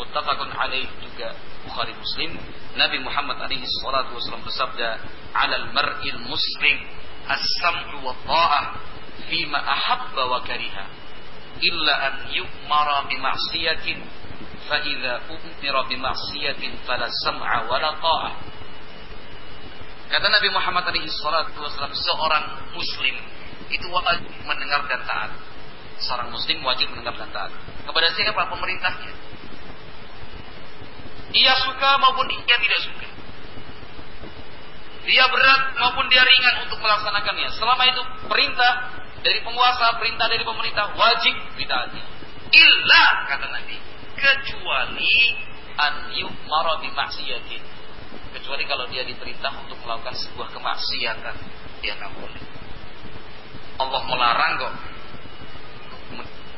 muttafaqun alaih juga Bukhari Muslim Nabi Muhammad alaihi salatu wasallam bersabda alal mar'il muslim as-sam'u wa ta'ah fima ahabba wa kariha illa an yu'mara bi ma'siyatin bi ma'siyatin fala sam'a wa la ta'ah Kata Nabi Muhammad alaihi salatu wasallam seorang muslim itu wajib mendengar dan taat. Seorang muslim wajib mendengar dan taat. Kepada siapa? Pemerintahnya. Dia suka maupun dia tidak suka. Dia berat maupun dia ringan untuk melaksanakannya. Selama itu perintah dari penguasa, perintah dari pemerintah wajib ditaati. Illa kata Nabi, kecuali an yu'mara bi maksiatin. Kecuali kalau dia diperintah untuk melakukan sebuah kemaksiatan, dia nggak boleh. Allah melarang kok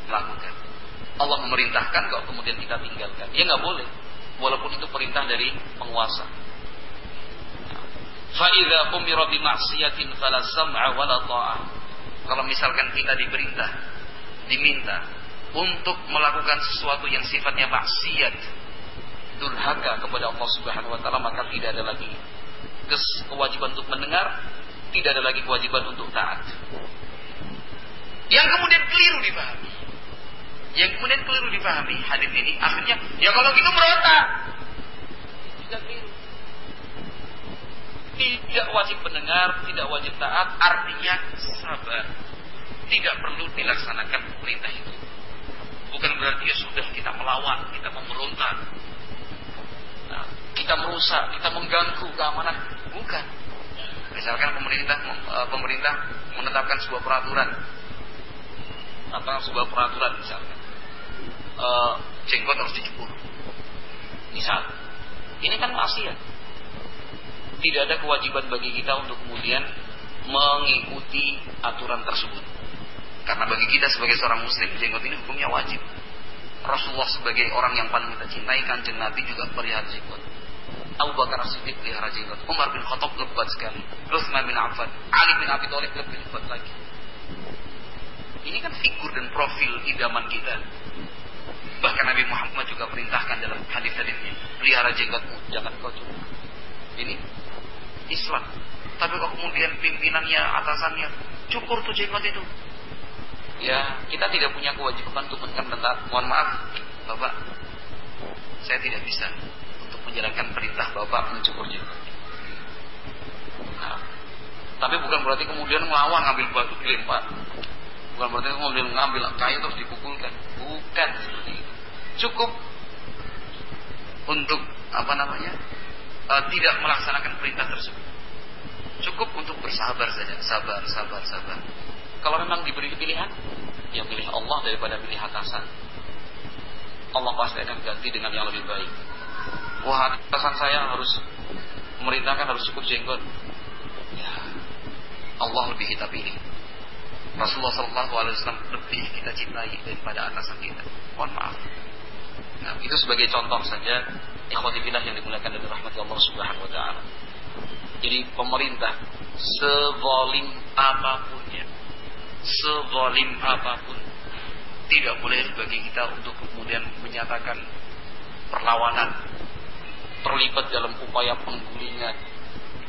melakukan. Allah memerintahkan kok kemudian kita tinggalkan. Ya nggak boleh walaupun itu perintah dari penguasa. Fa'idha umira bimaksiyatin fala sam'a wala. Kalau misalkan kita diperintah, diminta untuk melakukan sesuatu yang sifatnya maksiat, durhaka kepada Allah Subhanahu wa taala, maka tidak ada lagi kewajiban untuk mendengar, tidak ada lagi kewajiban untuk taat. Yang kemudian keliru dipahami. Yang kemudian keliru dipahami hadis ini akhirnya ya kalau gitu berontak. Tidak wajib mendengar tidak wajib taat artinya sabar. Tidak perlu dilaksanakan perintah itu bukan berarti ya sudah kita melawan kita memberontak nah, kita merusak kita mengganggu keamanan bukan misalkan pemerintah eh, pemerintah menetapkan sebuah peraturan atau sebuah peraturan misalkan uh, jenggot harus dicukur. Misal, ini kan maksiat. Tidak ada kewajiban bagi kita untuk kemudian mengikuti aturan tersebut. Karena bagi kita sebagai seorang muslim, jenggot ini hukumnya wajib. Rasulullah sebagai orang yang paling kita cintai, kanjeng Nabi juga pelihara jenggot. Abu Bakar Siddiq pelihara jenggot. Umar bin Khattab lebat sekali. Utsman bin Affan, Ali bin Abi Thalib lebih lebat lagi. Ini kan figur dan profil idaman kita. Bahkan Nabi Muhammad juga perintahkan dalam hadis-hadisnya, pelihara jenggotmu, jangan kau cukur. Ini Islam. Tapi kok kemudian pimpinannya, atasannya, cukur tuh jenggot itu. Ya, kita tidak punya kewajiban untuk menekan Mohon maaf, Bapak. Saya tidak bisa untuk menjalankan perintah Bapak mencukur jenggot. Nah, tapi bukan berarti kemudian melawan ngambil batu dilempar. Bukan berarti kemudian ngambil kayu terus dipukulkan. Bukan seperti itu cukup untuk apa namanya uh, tidak melaksanakan perintah tersebut. Cukup untuk bersabar saja, sabar, sabar, sabar. Kalau memang diberi pilihan, yang pilih Allah daripada pilih atasan. Allah pasti akan ganti dengan yang lebih baik. Wah, atasan saya harus memerintahkan harus cukup jenggot. Ya, Allah lebih kita pilih. Rasulullah SAW lebih kita cintai daripada atasan kita. Mohon maaf. Nah, itu sebagai contoh saja ikhwatibillah yang dimuliakan dari rahmat Allah Subhanahu wa taala. Jadi pemerintah sevolim apa pun ya, sevolim apa pun tidak boleh bagi kita untuk kemudian menyatakan perlawanan terlibat dalam upaya penggulingan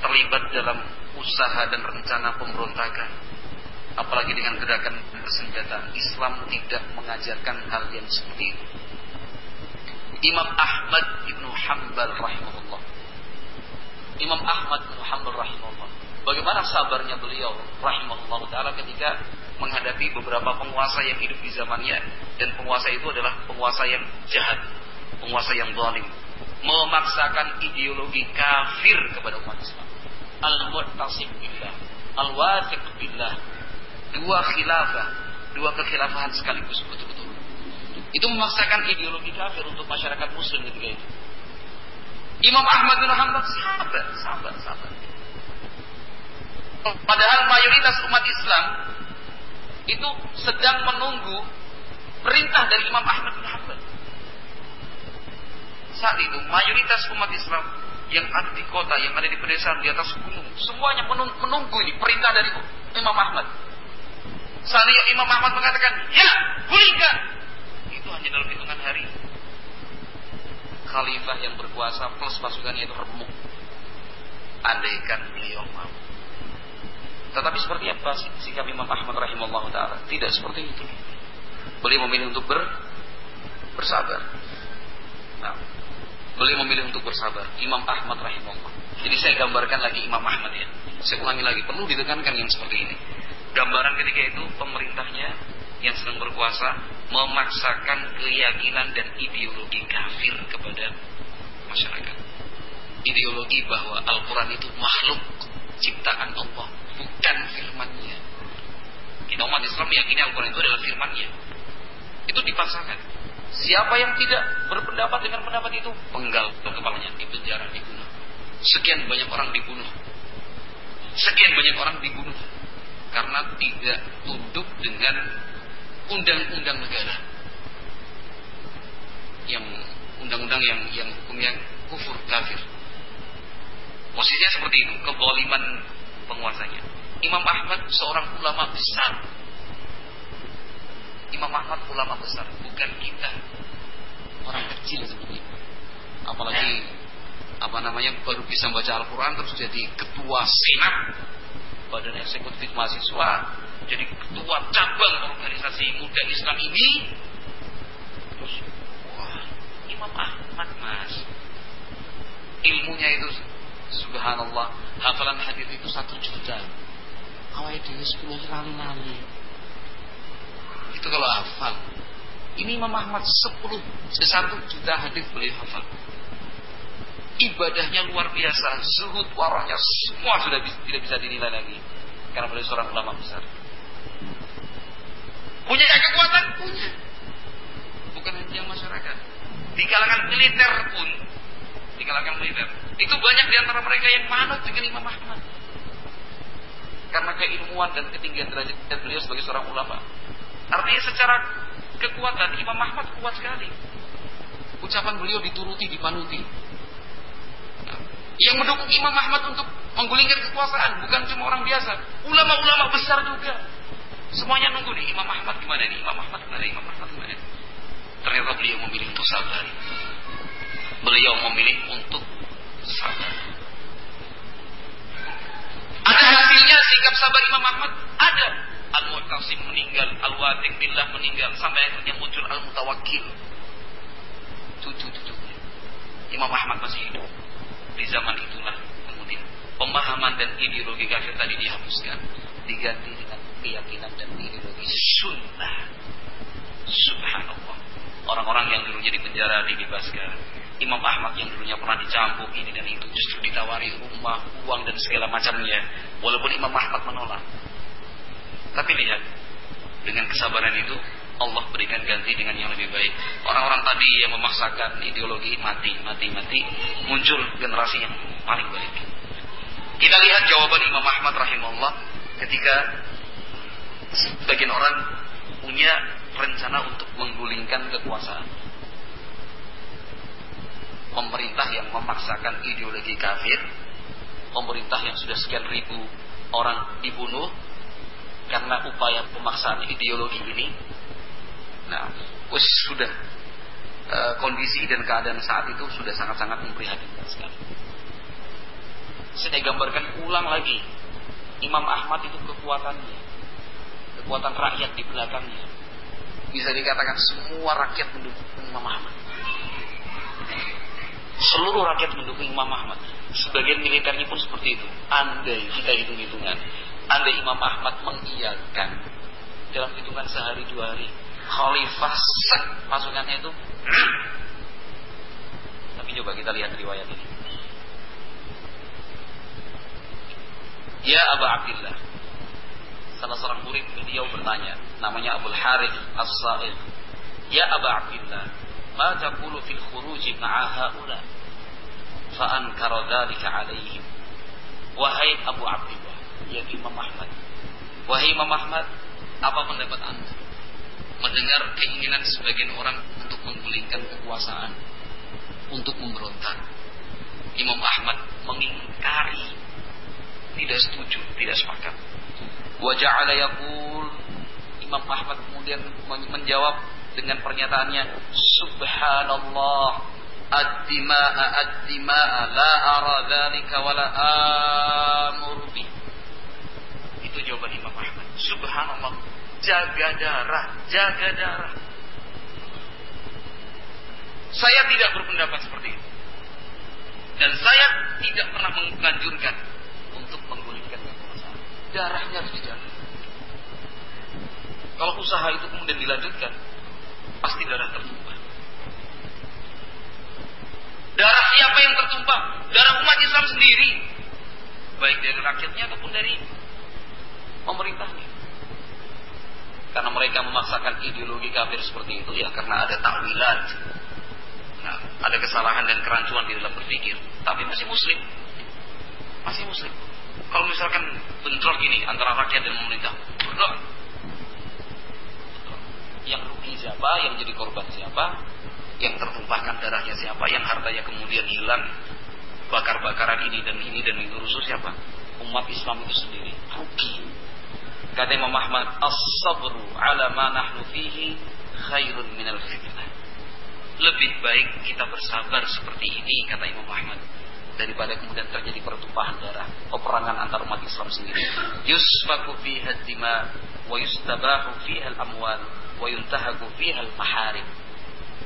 terlibat dalam usaha dan rencana pemberontakan. Apalagi dengan gerakan bersenjata. Islam tidak mengajarkan hal yang seperti itu. Imam Ahmad Ibnu Hanbal rahimahullah. Imam Ahmad Ibnu Hanbal rahimahullah bagaimana sabarnya beliau rahimahullah taala ketika menghadapi beberapa penguasa yang hidup di zamannya dan penguasa itu adalah penguasa yang jahat penguasa yang zalim. Memaksakan ideologi kafir kepada umat Islam. Al-mu'tasim billah al-wathiq billah. Dua khilafah dua kekhilafahan sekaligus betul-betul. Itu memaksakan ideologi kafir untuk masyarakat muslim ketika itu. Imam Ahmad bin Hanbal sabar sabar sabar padahal mayoritas umat Islam itu sedang menunggu perintah dari Imam Ahmad bin Hanbal saat itu mayoritas umat Islam yang ada di kota, yang ada di pedesaan, di atas gunung. Semuanya menunggu ini perintah dari Imam Ahmad. Saat itu Imam Ahmad mengatakan, ya, gulingkan. Itu hanya dalam hitungan hari. Khalifah yang berkuasa plus pasukannya itu remuk. Andaikan beliau mau. Tetapi seperti apa sikap Imam Ahmad rahimahullah ta'ala? Tidak seperti itu. Beliau memilih untuk ber, bersabar. Nah, Beliau memilih untuk bersabar. Imam Ahmad rahimahullah. Jadi saya gambarkan lagi Imam Ahmad ya. Saya ulangi lagi, perlu ditekankan yang seperti ini. Gambaran ketika itu pemerintahnya yang sedang berkuasa memaksakan keyakinan dan ideologi kafir kepada masyarakat. Ideologi bahwa Al-Quran itu makhluk ciptaan Allah, bukan firmannya. Kita umat Islam meyakini Al-Quran itu adalah firmannya. Itu dipaksakan. Siapa yang tidak berpendapat dengan pendapat itu, penggal kepalanya, di penjara, dibunuh. Sekian banyak orang dibunuh. Sekian banyak orang dibunuh karena tidak tunduk dengan undang-undang negara. Yang undang-undang yang yang hukumnya kufur kafir. Posisinya seperti itu, keboliman penguasanya. Imam Ahmad seorang ulama besar Imam Ahmad ulama besar, bukan kita. Orang kecil seperti itu. Apalagi apa namanya baru bisa baca Al-Quran terus jadi ketua senat badan eksekutif mahasiswa jadi ketua cabang organisasi muda Islam ini terus wah Imam Ahmad mas ilmunya itu subhanallah hafalan hadis itu satu juta awalnya dia sepuluh kali lali itu kalau hafal. Ini Imam Ahmad 10 satu juta hadis beliau hafal. Ibadahnya luar biasa, zuhud warahnya semua sudah tidak bisa dinilai lagi karena beliau seorang ulama besar. Punya kekuatan? Punya. Bukan hanya masyarakat. Di kalangan militer pun, di kalangan militer, itu banyak di antara mereka yang manut dengan Imam Ahmad. Karena keilmuan dan ketinggian derajat beliau sebagai seorang ulama. Artinya secara kekuatan Imam Ahmad kuat sekali. Ucapan beliau dituruti, dipanuti. Yang mendukung Imam Ahmad untuk menggulingkan kekuasaan bukan cuma orang biasa, ulama-ulama besar juga. Semuanya nunggu nih Imam Ahmad gimana nih, Imam Ahmad gimana, Imam Ahmad gimana. Ternyata beliau memilih untuk sabar. Beliau memilih untuk sabar. Ada hasilnya sikap sabar Imam Ahmad? Ada. Al-Mu'tasim meninggal, Al-Watiq Billah meninggal, sampai akhirnya muncul Al-Mutawakkil. Cucu-cucunya. Imam Ahmad masih hidup. Di zaman itulah kemudian pemahaman dan ideologi kafir tadi dihapuskan. Diganti dengan keyakinan dan ideologi sunnah. Subhanallah. Orang-orang yang dulunya di penjara dibebaskan. Imam Ahmad yang dulunya pernah dicambuk ini dan itu justru ditawari rumah, uang dan segala macamnya. Walaupun Imam Ahmad menolak. Tapi lihat, dengan kesabaran itu Allah berikan ganti dengan yang lebih baik. Orang-orang tadi yang memaksakan ideologi mati, mati, mati, muncul generasi yang paling baik. Kita lihat jawaban Imam Ahmad rahimahullah ketika sebagian orang punya rencana untuk menggulingkan kekuasaan. Pemerintah yang memaksakan ideologi kafir, pemerintah yang sudah sekian ribu orang dibunuh, karena upaya pemaksaan ideologi ini nah us sudah e, kondisi dan keadaan saat itu sudah sangat-sangat memprihatinkan sekali Saya gambarkan ulang lagi. Imam Ahmad itu kekuatannya. Kekuatan rakyat di belakangnya. Bisa dikatakan semua rakyat mendukung Imam Ahmad. Seluruh rakyat mendukung Imam Ahmad. Sebagian militernya pun seperti itu. Andai kita hitung-hitungan. Andai Imam Ahmad mengiyakan dalam hitungan sehari dua hari. Khalifah set pasukannya itu. Tapi coba kita lihat riwayat ini. Ya Aba Abdillah. Salah seorang murid beliau bertanya, namanya Abdul Harith As-Sa'id. Ya Aba Abdillah, ma taqulu fil khuruj ma'a haula? Fa ankara dzalika alaihim. Wahai Abu Abdillah, yaitu Imam Ahmad. Wahai Imam Ahmad, apa pendapat Anda? Mendengar keinginan sebagian orang untuk menggulingkan kekuasaan, untuk memberontak. Imam Ahmad mengingkari tidak setuju, tidak sepakat. Wa ja'ala yaqul Imam Ahmad kemudian menjawab dengan pernyataannya Subhanallah ad-dima'a ad-dima'a la ara dzalika wa la amur bi. Itu jawaban Imam Ahmad. Subhanallah, jaga darah, jaga darah. Saya tidak berpendapat seperti itu. Dan saya tidak pernah menganjurkan untuk menggulingkan kekuasaan. Darahnya harus dijaga. Kalau usaha itu kemudian dilanjutkan, pasti darah tertumpah. Darah siapa yang tertumpah? Darah umat Islam sendiri. Baik dari rakyatnya ataupun dari pemerintahnya. Karena mereka memaksakan ideologi kafir seperti itu ya karena ada takwilat. Nah, ada kesalahan dan kerancuan di dalam berpikir. Tapi masih muslim. Masih muslim. Kalau misalkan bentrok ini antara rakyat dan pemerintah, bentrok. Yang rugi siapa, yang jadi korban siapa, yang tertumpahkan darahnya siapa, yang hartanya kemudian hilang, bakar-bakaran ini dan ini dan itu rusuh siapa? Umat Islam itu sendiri rugi. Kata Imam Ahmad, as-sabru ala ma nahnu fihi khairun minal fitnah. Lebih baik kita bersabar seperti ini, kata Imam Ahmad daripada kemudian terjadi pertumpahan darah, peperangan antar umat Islam sendiri. Yusfaku fiha dima wa yustabahu fiha al-amwal wa yuntahaku fiha al-maharim.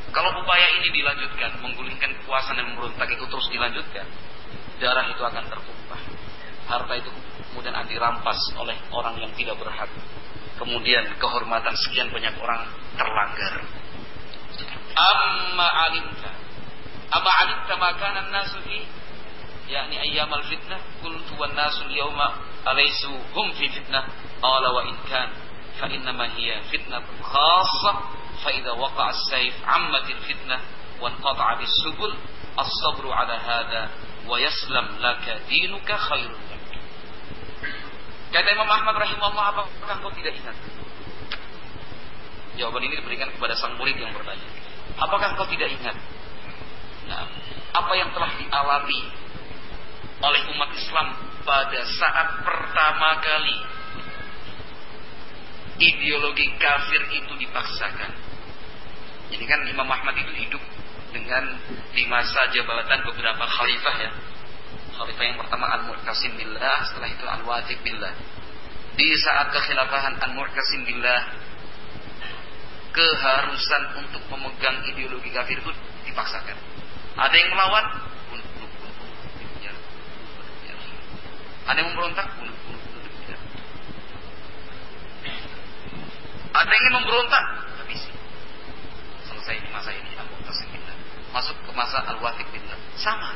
Kalau upaya ini dilanjutkan, menggulingkan kekuasaan dan memberontak itu terus dilanjutkan, darah itu akan tertumpah. Harta itu kemudian akan dirampas oleh orang yang tidak berhak. Kemudian kehormatan sekian banyak orang terlanggar. Amma alimta. Amma alimta makanan nasu fi yakni ayyam al-fitnah qultu wan nasu al-yawma alaysu hum fi fitnah qala wa in kan fa innama hiya fitnatun khassah fa idza waqa'a as-sayf 'ammat al-fitnah wa inqata'a bis-subul as-sabru 'ala hadha wa yaslam laka Kata Imam Ahmad rahimahullah apakah kau tidak ingat? Jawaban ini diberikan kepada sang murid yang bertanya. Apakah kau tidak ingat? Nah, apa yang telah dialami oleh umat Islam pada saat pertama kali ideologi kafir itu dipaksakan. Ini kan Imam Ahmad itu hidup dengan di masa jabatan beberapa khalifah ya. Khalifah yang pertama Al-Mu'tasim billah, setelah itu Al-Wathiq billah. Di saat kekhilafahan Al-Mu'tasim billah, keharusan untuk memegang ideologi kafir itu dipaksakan. Ada yang melawan, Ada yang memberontak, bunuh, bunuh, bunuh, bunuh. Ada yang ingin memberontak, habisi. Selesai di masa ini, al billah. Masuk ke masa al-wathiq billah. Sama.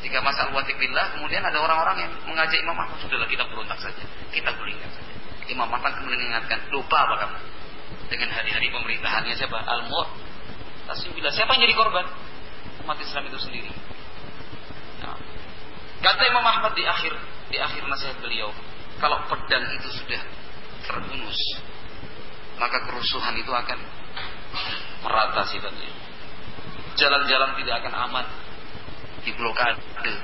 Jika masa al-wathiq billah, kemudian ada orang-orang yang mengajak Imam Ahmad, sudahlah kita berontak saja. Kita gulingkan saja. Imam Ahmad kemudian mengingatkan, lupa apa kamu? Dengan hari-hari pemerintahannya siapa? Al-Mur. Tasbih Siapa yang jadi korban? Umat Islam itu sendiri. Nah, Kata Imam Ahmad di akhir di akhir nasihat beliau, kalau pedang itu sudah terhunus, maka kerusuhan itu akan merata sifatnya. Jalan-jalan tidak akan aman, diblokade,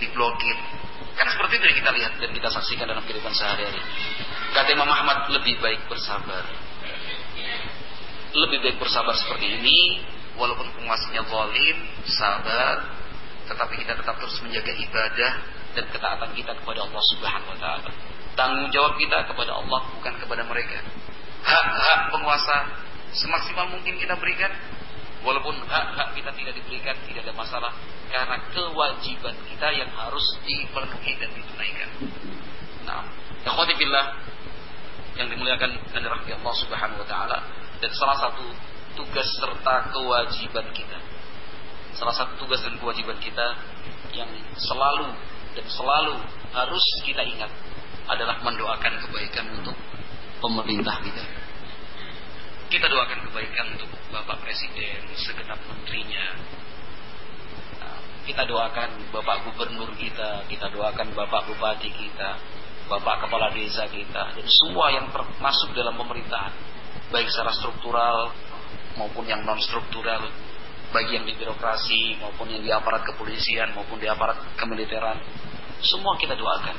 diblokir. Kan seperti itu yang kita lihat dan kita saksikan dalam kehidupan sehari-hari. Kata Imam Ahmad lebih baik bersabar. Lebih baik bersabar seperti ini, walaupun penguasanya zalim, sabar, tetapi kita tetap terus menjaga ibadah dan ketaatan kita kepada Allah Subhanahu wa taala. Tanggung jawab kita kepada Allah bukan kepada mereka. Hak-hak penguasa semaksimal mungkin kita berikan walaupun hak-hak kita tidak diberikan tidak ada masalah karena kewajiban kita yang harus dipenuhi dan ditunaikan. Nah, billah yang dimuliakan dan dirahmati Allah Subhanahu wa taala dan salah satu tugas serta kewajiban kita. Salah satu tugas dan kewajiban kita yang selalu dan selalu harus kita ingat adalah mendoakan kebaikan untuk pemerintah kita. Kita doakan kebaikan untuk Bapak Presiden, segenap menterinya. Kita doakan Bapak Gubernur kita, kita doakan Bapak Bupati kita, Bapak Kepala Desa kita, dan semua yang masuk dalam pemerintahan, baik secara struktural maupun yang non struktural, bagi yang di birokrasi maupun yang di aparat kepolisian maupun di aparat kemiliteran, semua kita doakan.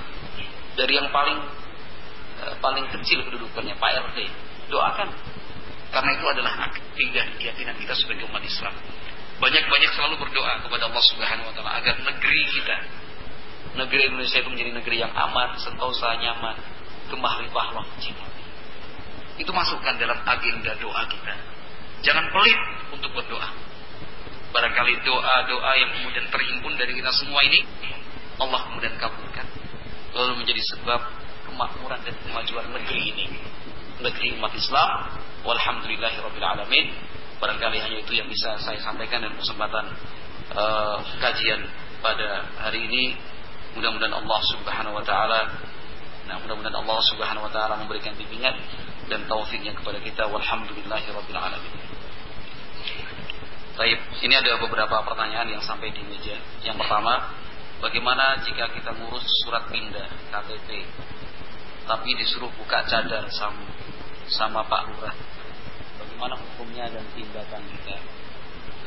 Dari yang paling eh, paling kecil kedudukannya Pak RT, doakan karena itu adalah akidah keyakinan kita sebagai umat Islam. Banyak-banyak selalu berdoa kepada Allah Subhanahu wa taala agar negeri kita negeri Indonesia itu menjadi negeri yang aman, sentosa, nyaman, roh cinta. Itu masukkan dalam agenda doa kita. Jangan pelit untuk berdoa. Barangkali doa-doa yang kemudian terhimpun dari kita semua ini Allah kemudian kabulkan lalu menjadi sebab kemakmuran dan kemajuan negeri ini negeri umat Islam Walhamdulillahirabbil alamin. Barangkali hanya itu yang bisa saya sampaikan dalam kesempatan uh, kajian pada hari ini. Mudah-mudahan Allah Subhanahu wa taala nah mudah-mudahan Allah Subhanahu wa taala memberikan bimbingan dan taufiknya kepada kita. Walhamdulillahirabbil alamin. Baik, ini ada beberapa pertanyaan yang sampai di meja. Yang pertama, bagaimana jika kita ngurus surat pindah KTP tapi disuruh buka cadar sama sama Pak Lurah bagaimana hukumnya dan tindakan kita.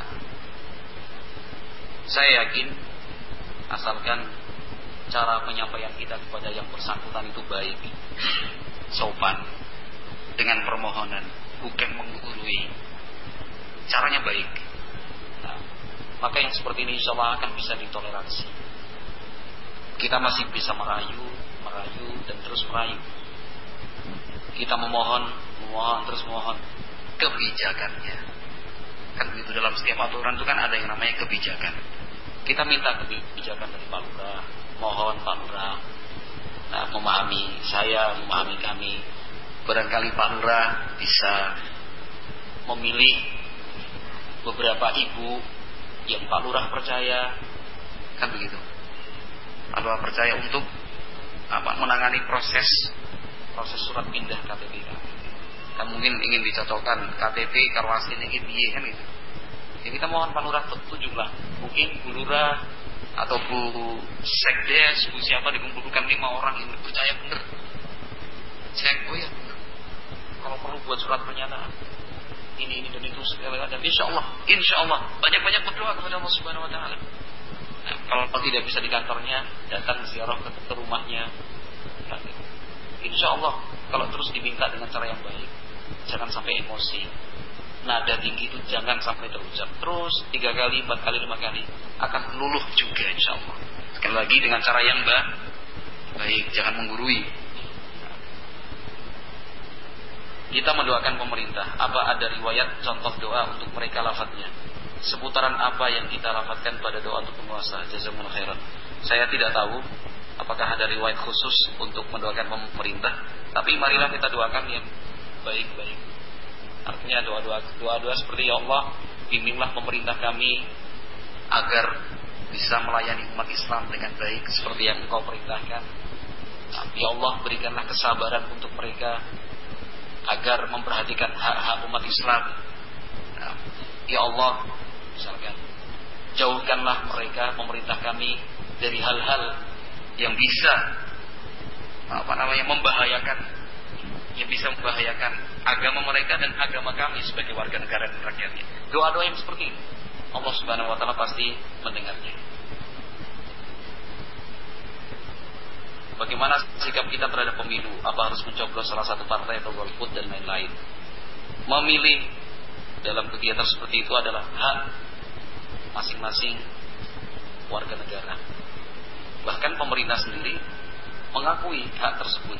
Nah, saya yakin asalkan cara penyampaian kita kepada yang bersangkutan itu baik, sopan, dengan permohonan, bukan menggurui. Caranya baik. Nah, maka yang seperti ini insya Allah akan bisa ditoleransi. Kita masih bisa merayu, merayu, dan terus merayu. Kita memohon, memohon, terus memohon kebijakannya. Kan begitu dalam setiap aturan itu kan ada yang namanya kebijakan. Kita minta kebijakan dari Pak Lurah, mohon Pak Lurah nah, memahami saya, memahami kami. Barangkali Pak Lurah bisa memilih beberapa ibu yang Pak Lurah percaya, kan begitu. Lurah percaya untuk apa menangani proses proses surat pindah KTP kan mungkin ingin dicocokkan KTP karo asli ini biye kan gitu. Ya kita mohon Pak Lurah lah mungkin Bu Lurah atau Bu Sekdes Bu siapa dikumpulkan lima orang yang percaya benar cek oh ya benar kalau perlu buat surat pernyataan. Ini ini dan itu segala insya Allah insya Allah. Banyak banyak berdoa kepada Allah Subhanahu Wa Taala kalau tidak bisa di kantornya datang ziarah ke, ke rumahnya. Nah, insya Allah kalau terus diminta dengan cara yang baik jangan sampai emosi. Nada tinggi itu jangan sampai terucap. Terus tiga kali empat kali lima kali akan luluh juga insya Allah sekali lagi dengan cara yang baik baik jangan menggurui. Kita mendoakan pemerintah. Apa ada riwayat contoh doa untuk mereka lafadznya seputaran apa yang kita lafadkan pada doa untuk penguasa jazakumullah khairan saya tidak tahu apakah ada riwayat khusus untuk mendoakan pemerintah tapi marilah kita doakan yang baik-baik. Artinya doa-doa doa-doa seperti ya Allah, bimbinglah pemerintah kami agar bisa melayani umat Islam dengan baik seperti yang Engkau perintahkan. Ya Allah, berikanlah kesabaran untuk mereka agar memperhatikan hak-hak umat Islam. Ya Allah, misalkan jauhkanlah mereka pemerintah kami dari hal-hal yang bisa apa namanya membahayakan yang bisa membahayakan agama mereka dan agama kami sebagai warga negara dan rakyatnya. Doa-doa yang seperti ini, Allah Subhanahu wa taala pasti mendengarnya. Bagaimana sikap kita terhadap pemilu? Apa harus mencoblos salah satu partai atau golput dan lain-lain? Memilih dalam kegiatan seperti itu adalah hak masing-masing warga negara. Bahkan pemerintah sendiri mengakui hak tersebut.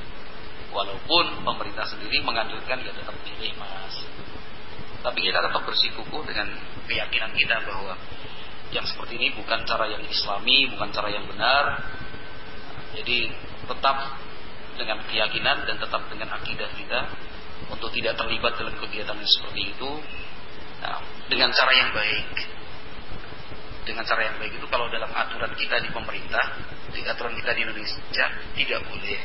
Walaupun pemerintah sendiri menganjurkan ya tetap pilih mas. Tapi kita tetap bersikukuh dengan keyakinan kita bahwa yang seperti ini bukan cara yang islami, bukan cara yang benar. Jadi tetap dengan keyakinan dan tetap dengan akidah kita untuk tidak terlibat dalam kegiatan yang seperti itu nah, dengan cara yang baik. Dengan cara yang baik itu kalau dalam aturan kita di pemerintah, di aturan kita di Indonesia tidak boleh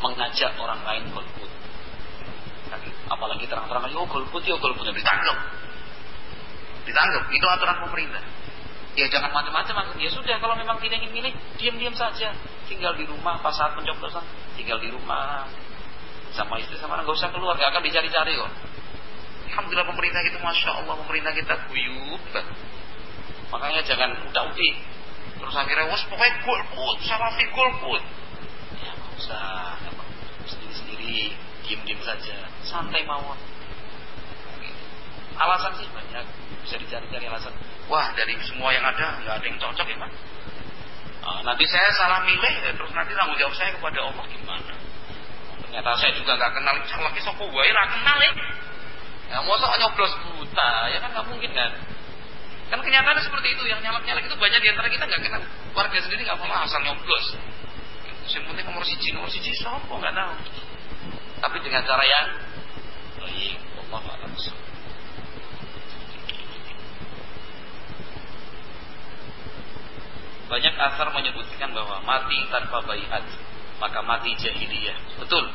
mengajak orang lain golput. Apalagi terang-terangan, oh golput, ya golput, ditangkap ditangkap. Itu aturan pemerintah. Ya jangan macam-macam Ya sudah kalau memang tidak ingin milih, diam-diam saja. Tinggal di rumah pas saat pencoblosan, tinggal di rumah sama istri sama anak, gak usah keluar, gak akan dicari-cari kok. Alhamdulillah pemerintah itu masya Allah pemerintah kita guyup. Makanya jangan udah-udah terus akhirnya wos pokoknya golput, salafi golput. Ya nggak usah, sendiri-sendiri, diam-diam saja, santai mawon. Alasan sih banyak bisa dicari-cari alasan. Wah dari semua yang ada nggak ada yang cocok ya pak. Uh, nanti saya salah milih ya, terus nanti tanggung jawab saya kepada Allah gimana? Ternyata saya juga nggak kenal salah lagi sopo wae kenal ya. Ya masa nyoblos buta ya kan nggak mungkin kan? Kan kenyataannya seperti itu yang nyalak-nyalak itu banyak di antara kita nggak kenal warga sendiri nggak mau asal nyoblos. Yang penting nomor siji nomor siji sopo nggak tahu. Tapi dengan cara yang baik, Allah langsung. Banyak asar menyebutkan bahwa mati tanpa bayat maka mati jahiliyah. Betul.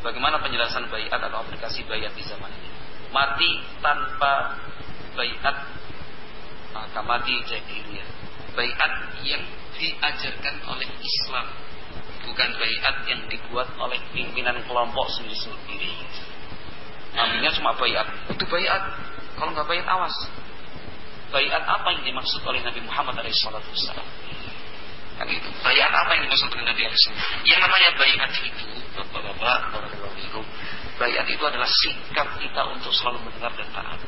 Bagaimana penjelasan bayat atau aplikasi bayat di zaman ini? Mati tanpa bayat maka mati jahiliyah. Bayat yang diajarkan oleh Islam bukan bayat yang dibuat oleh pimpinan kelompok sendiri-sendiri. Namanya cuma bayat. Itu bayat. Kalau nggak bayat awas bayat apa yang dimaksud oleh Nabi Muhammad SAW? Kan itu. Bayat apa yang dimaksud oleh Nabi SAW? Yang namanya bayat itu, bapak-bapak, bayat itu adalah sikap kita untuk selalu mendengar dan taat.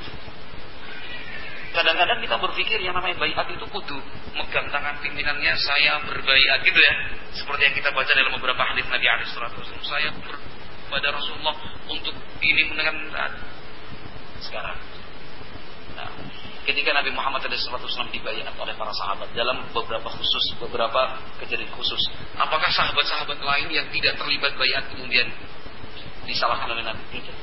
Kadang-kadang kita berpikir yang namanya bayat itu kudu megang tangan pimpinannya saya berbayat gitu ya. Seperti yang kita baca dalam beberapa hadis Nabi SAW. Saya kepada Rasulullah untuk ini mendengar taat. Sekarang ketika Nabi Muhammad SAW dibayar oleh para sahabat dalam beberapa khusus, beberapa kejadian khusus. Apakah sahabat-sahabat lain yang tidak terlibat bayat kemudian disalahkan oleh Nabi? Tidak.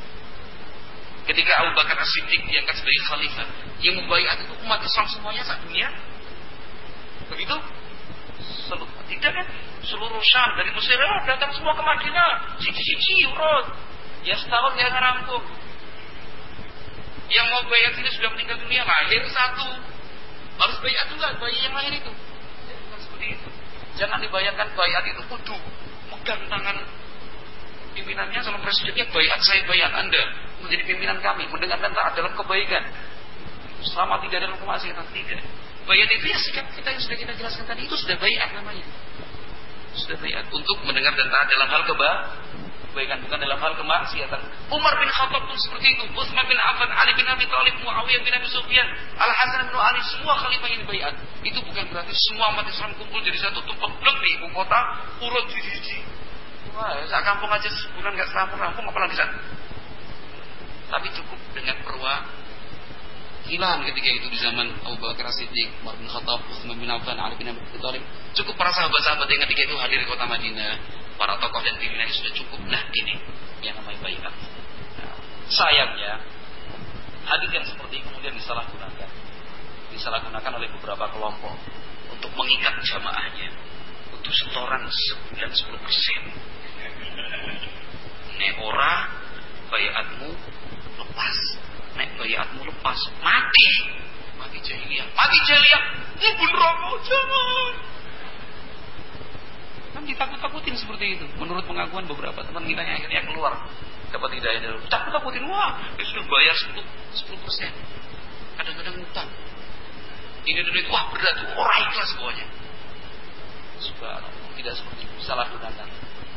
Ketika Abu Bakar As-Siddiq diangkat sebagai khalifah, yang membayar itu umat Islam semuanya saat dunia. Begitu? Seluruh, tidak kan? Seluruh Syam dari Mesir oh, datang semua ke Madinah. Cici-cici urut. Ya setahun ya rampung yang mau bayar ini sudah meninggal dunia lahir satu. Harus bayar juga bayi yang lahir itu. Jangan seperti itu. Jangan dibayarkan bayar itu kudu. Megang tangan pimpinannya calon presidennya bayar saya bayar anda menjadi pimpinan kami. Mendengar dan taat dalam kebaikan. Selama tidak dalam kemaksiatan tidak. Bayar itu ya sikap kita yang sudah kita jelaskan tadi itu sudah bayar namanya. Sudah bayar untuk mendengar dan taat dalam hal kebaikan kebaikan bukan dalam hal kemaksiatan. Umar bin Khattab pun seperti itu. Utsman bin Affan, Ali bin Abi Thalib, Muawiyah bin Abi Sufyan, Al Hasan bin Ali, semua khalifah yang dibaiat. Itu bukan berarti semua umat Islam kumpul jadi satu tumpeng blok di ibu kota, urut di sini. Wah, sak kampung aja sebulan nggak serampung rampung apalagi sana. Tapi cukup dengan perwakilan ketika itu di zaman Abu Bakar Siddiq, Umar bin Khattab, Utsman bin Affan, Ali bin Abi Thalib. Cukup para sahabat-sahabat yang ketika itu hadir di kota Madinah para tokoh dan pimpinan sudah cukup. Nah ini yang namanya bayikan. Nah, sayangnya hadis yang seperti ini kemudian disalahgunakan, disalahgunakan oleh beberapa kelompok untuk mengikat jamaahnya untuk setoran sebulan 10 persen. Nek ora bayatmu lepas, nek bayatmu lepas mati, mati jahiliyah, mati jahiliyah, ini rokok jangan. Ditakut-takutin seperti itu. Menurut pengakuan beberapa teman kita yang akhirnya keluar. Dapat hidayah dari takut-takutin wah sudah bayar 10 10 persen. Kadang-kadang utang. Ini duit wah berat. Orang ikhlas semuanya subhanallah. Tidak seperti itu. Salah gunakan.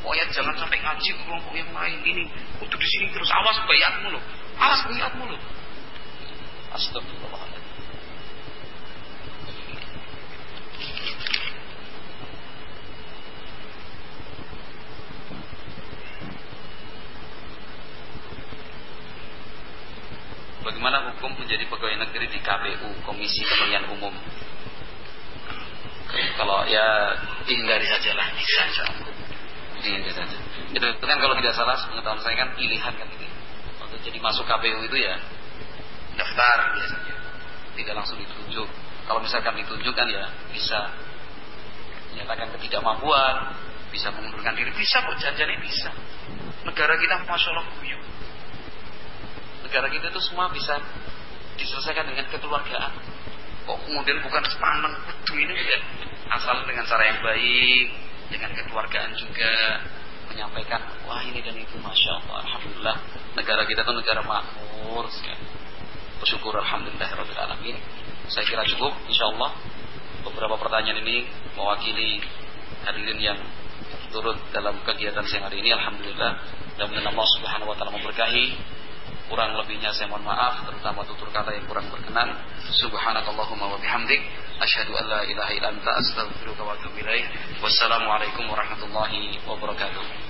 Pokoknya jangan sampai ngaji ke kelompok yang lain. Ini untuk di sini terus. Awas bayatmu loh. Awas bayatmu loh. Astagfirullahaladzim menjadi pegawai negeri di KPU Komisi Pemilihan Umum? Kalau ya dihindari saja. Lah bisa saja itu, kan kalau tidak salah pengetahuan saya kan pilihan kan ini. Untuk jadi masuk KPU itu ya daftar biasanya. Tidak langsung ditunjuk. Kalau misalkan ditunjuk kan ya bisa menyatakan ketidakmampuan bisa mengundurkan diri. Bisa janjinya bisa. Negara kita masya Allah negara kita itu semua bisa diselesaikan dengan kekeluargaan. Kok kemudian bukan sepaneng kudu ini ya? Asal dengan cara yang baik dengan kekeluargaan juga menyampaikan wah ini dan itu masya Allah alhamdulillah negara kita itu negara makmur sekali. Bersyukur alhamdulillah alamin. Saya kira cukup insya Allah. Beberapa pertanyaan ini mewakili hadirin yang turut dalam kegiatan siang hari ini alhamdulillah. Dan Allah Subhanahu wa taala memberkahi kurang lebihnya saya mohon maaf terutama tutur kata yang kurang berkenan. Subhanakallahumma wa bihamdik asyhadu an la ilaha illa anta astaghfiruka wa atubu ilaik. Wassalamu alaikum warahmatullahi wabarakatuh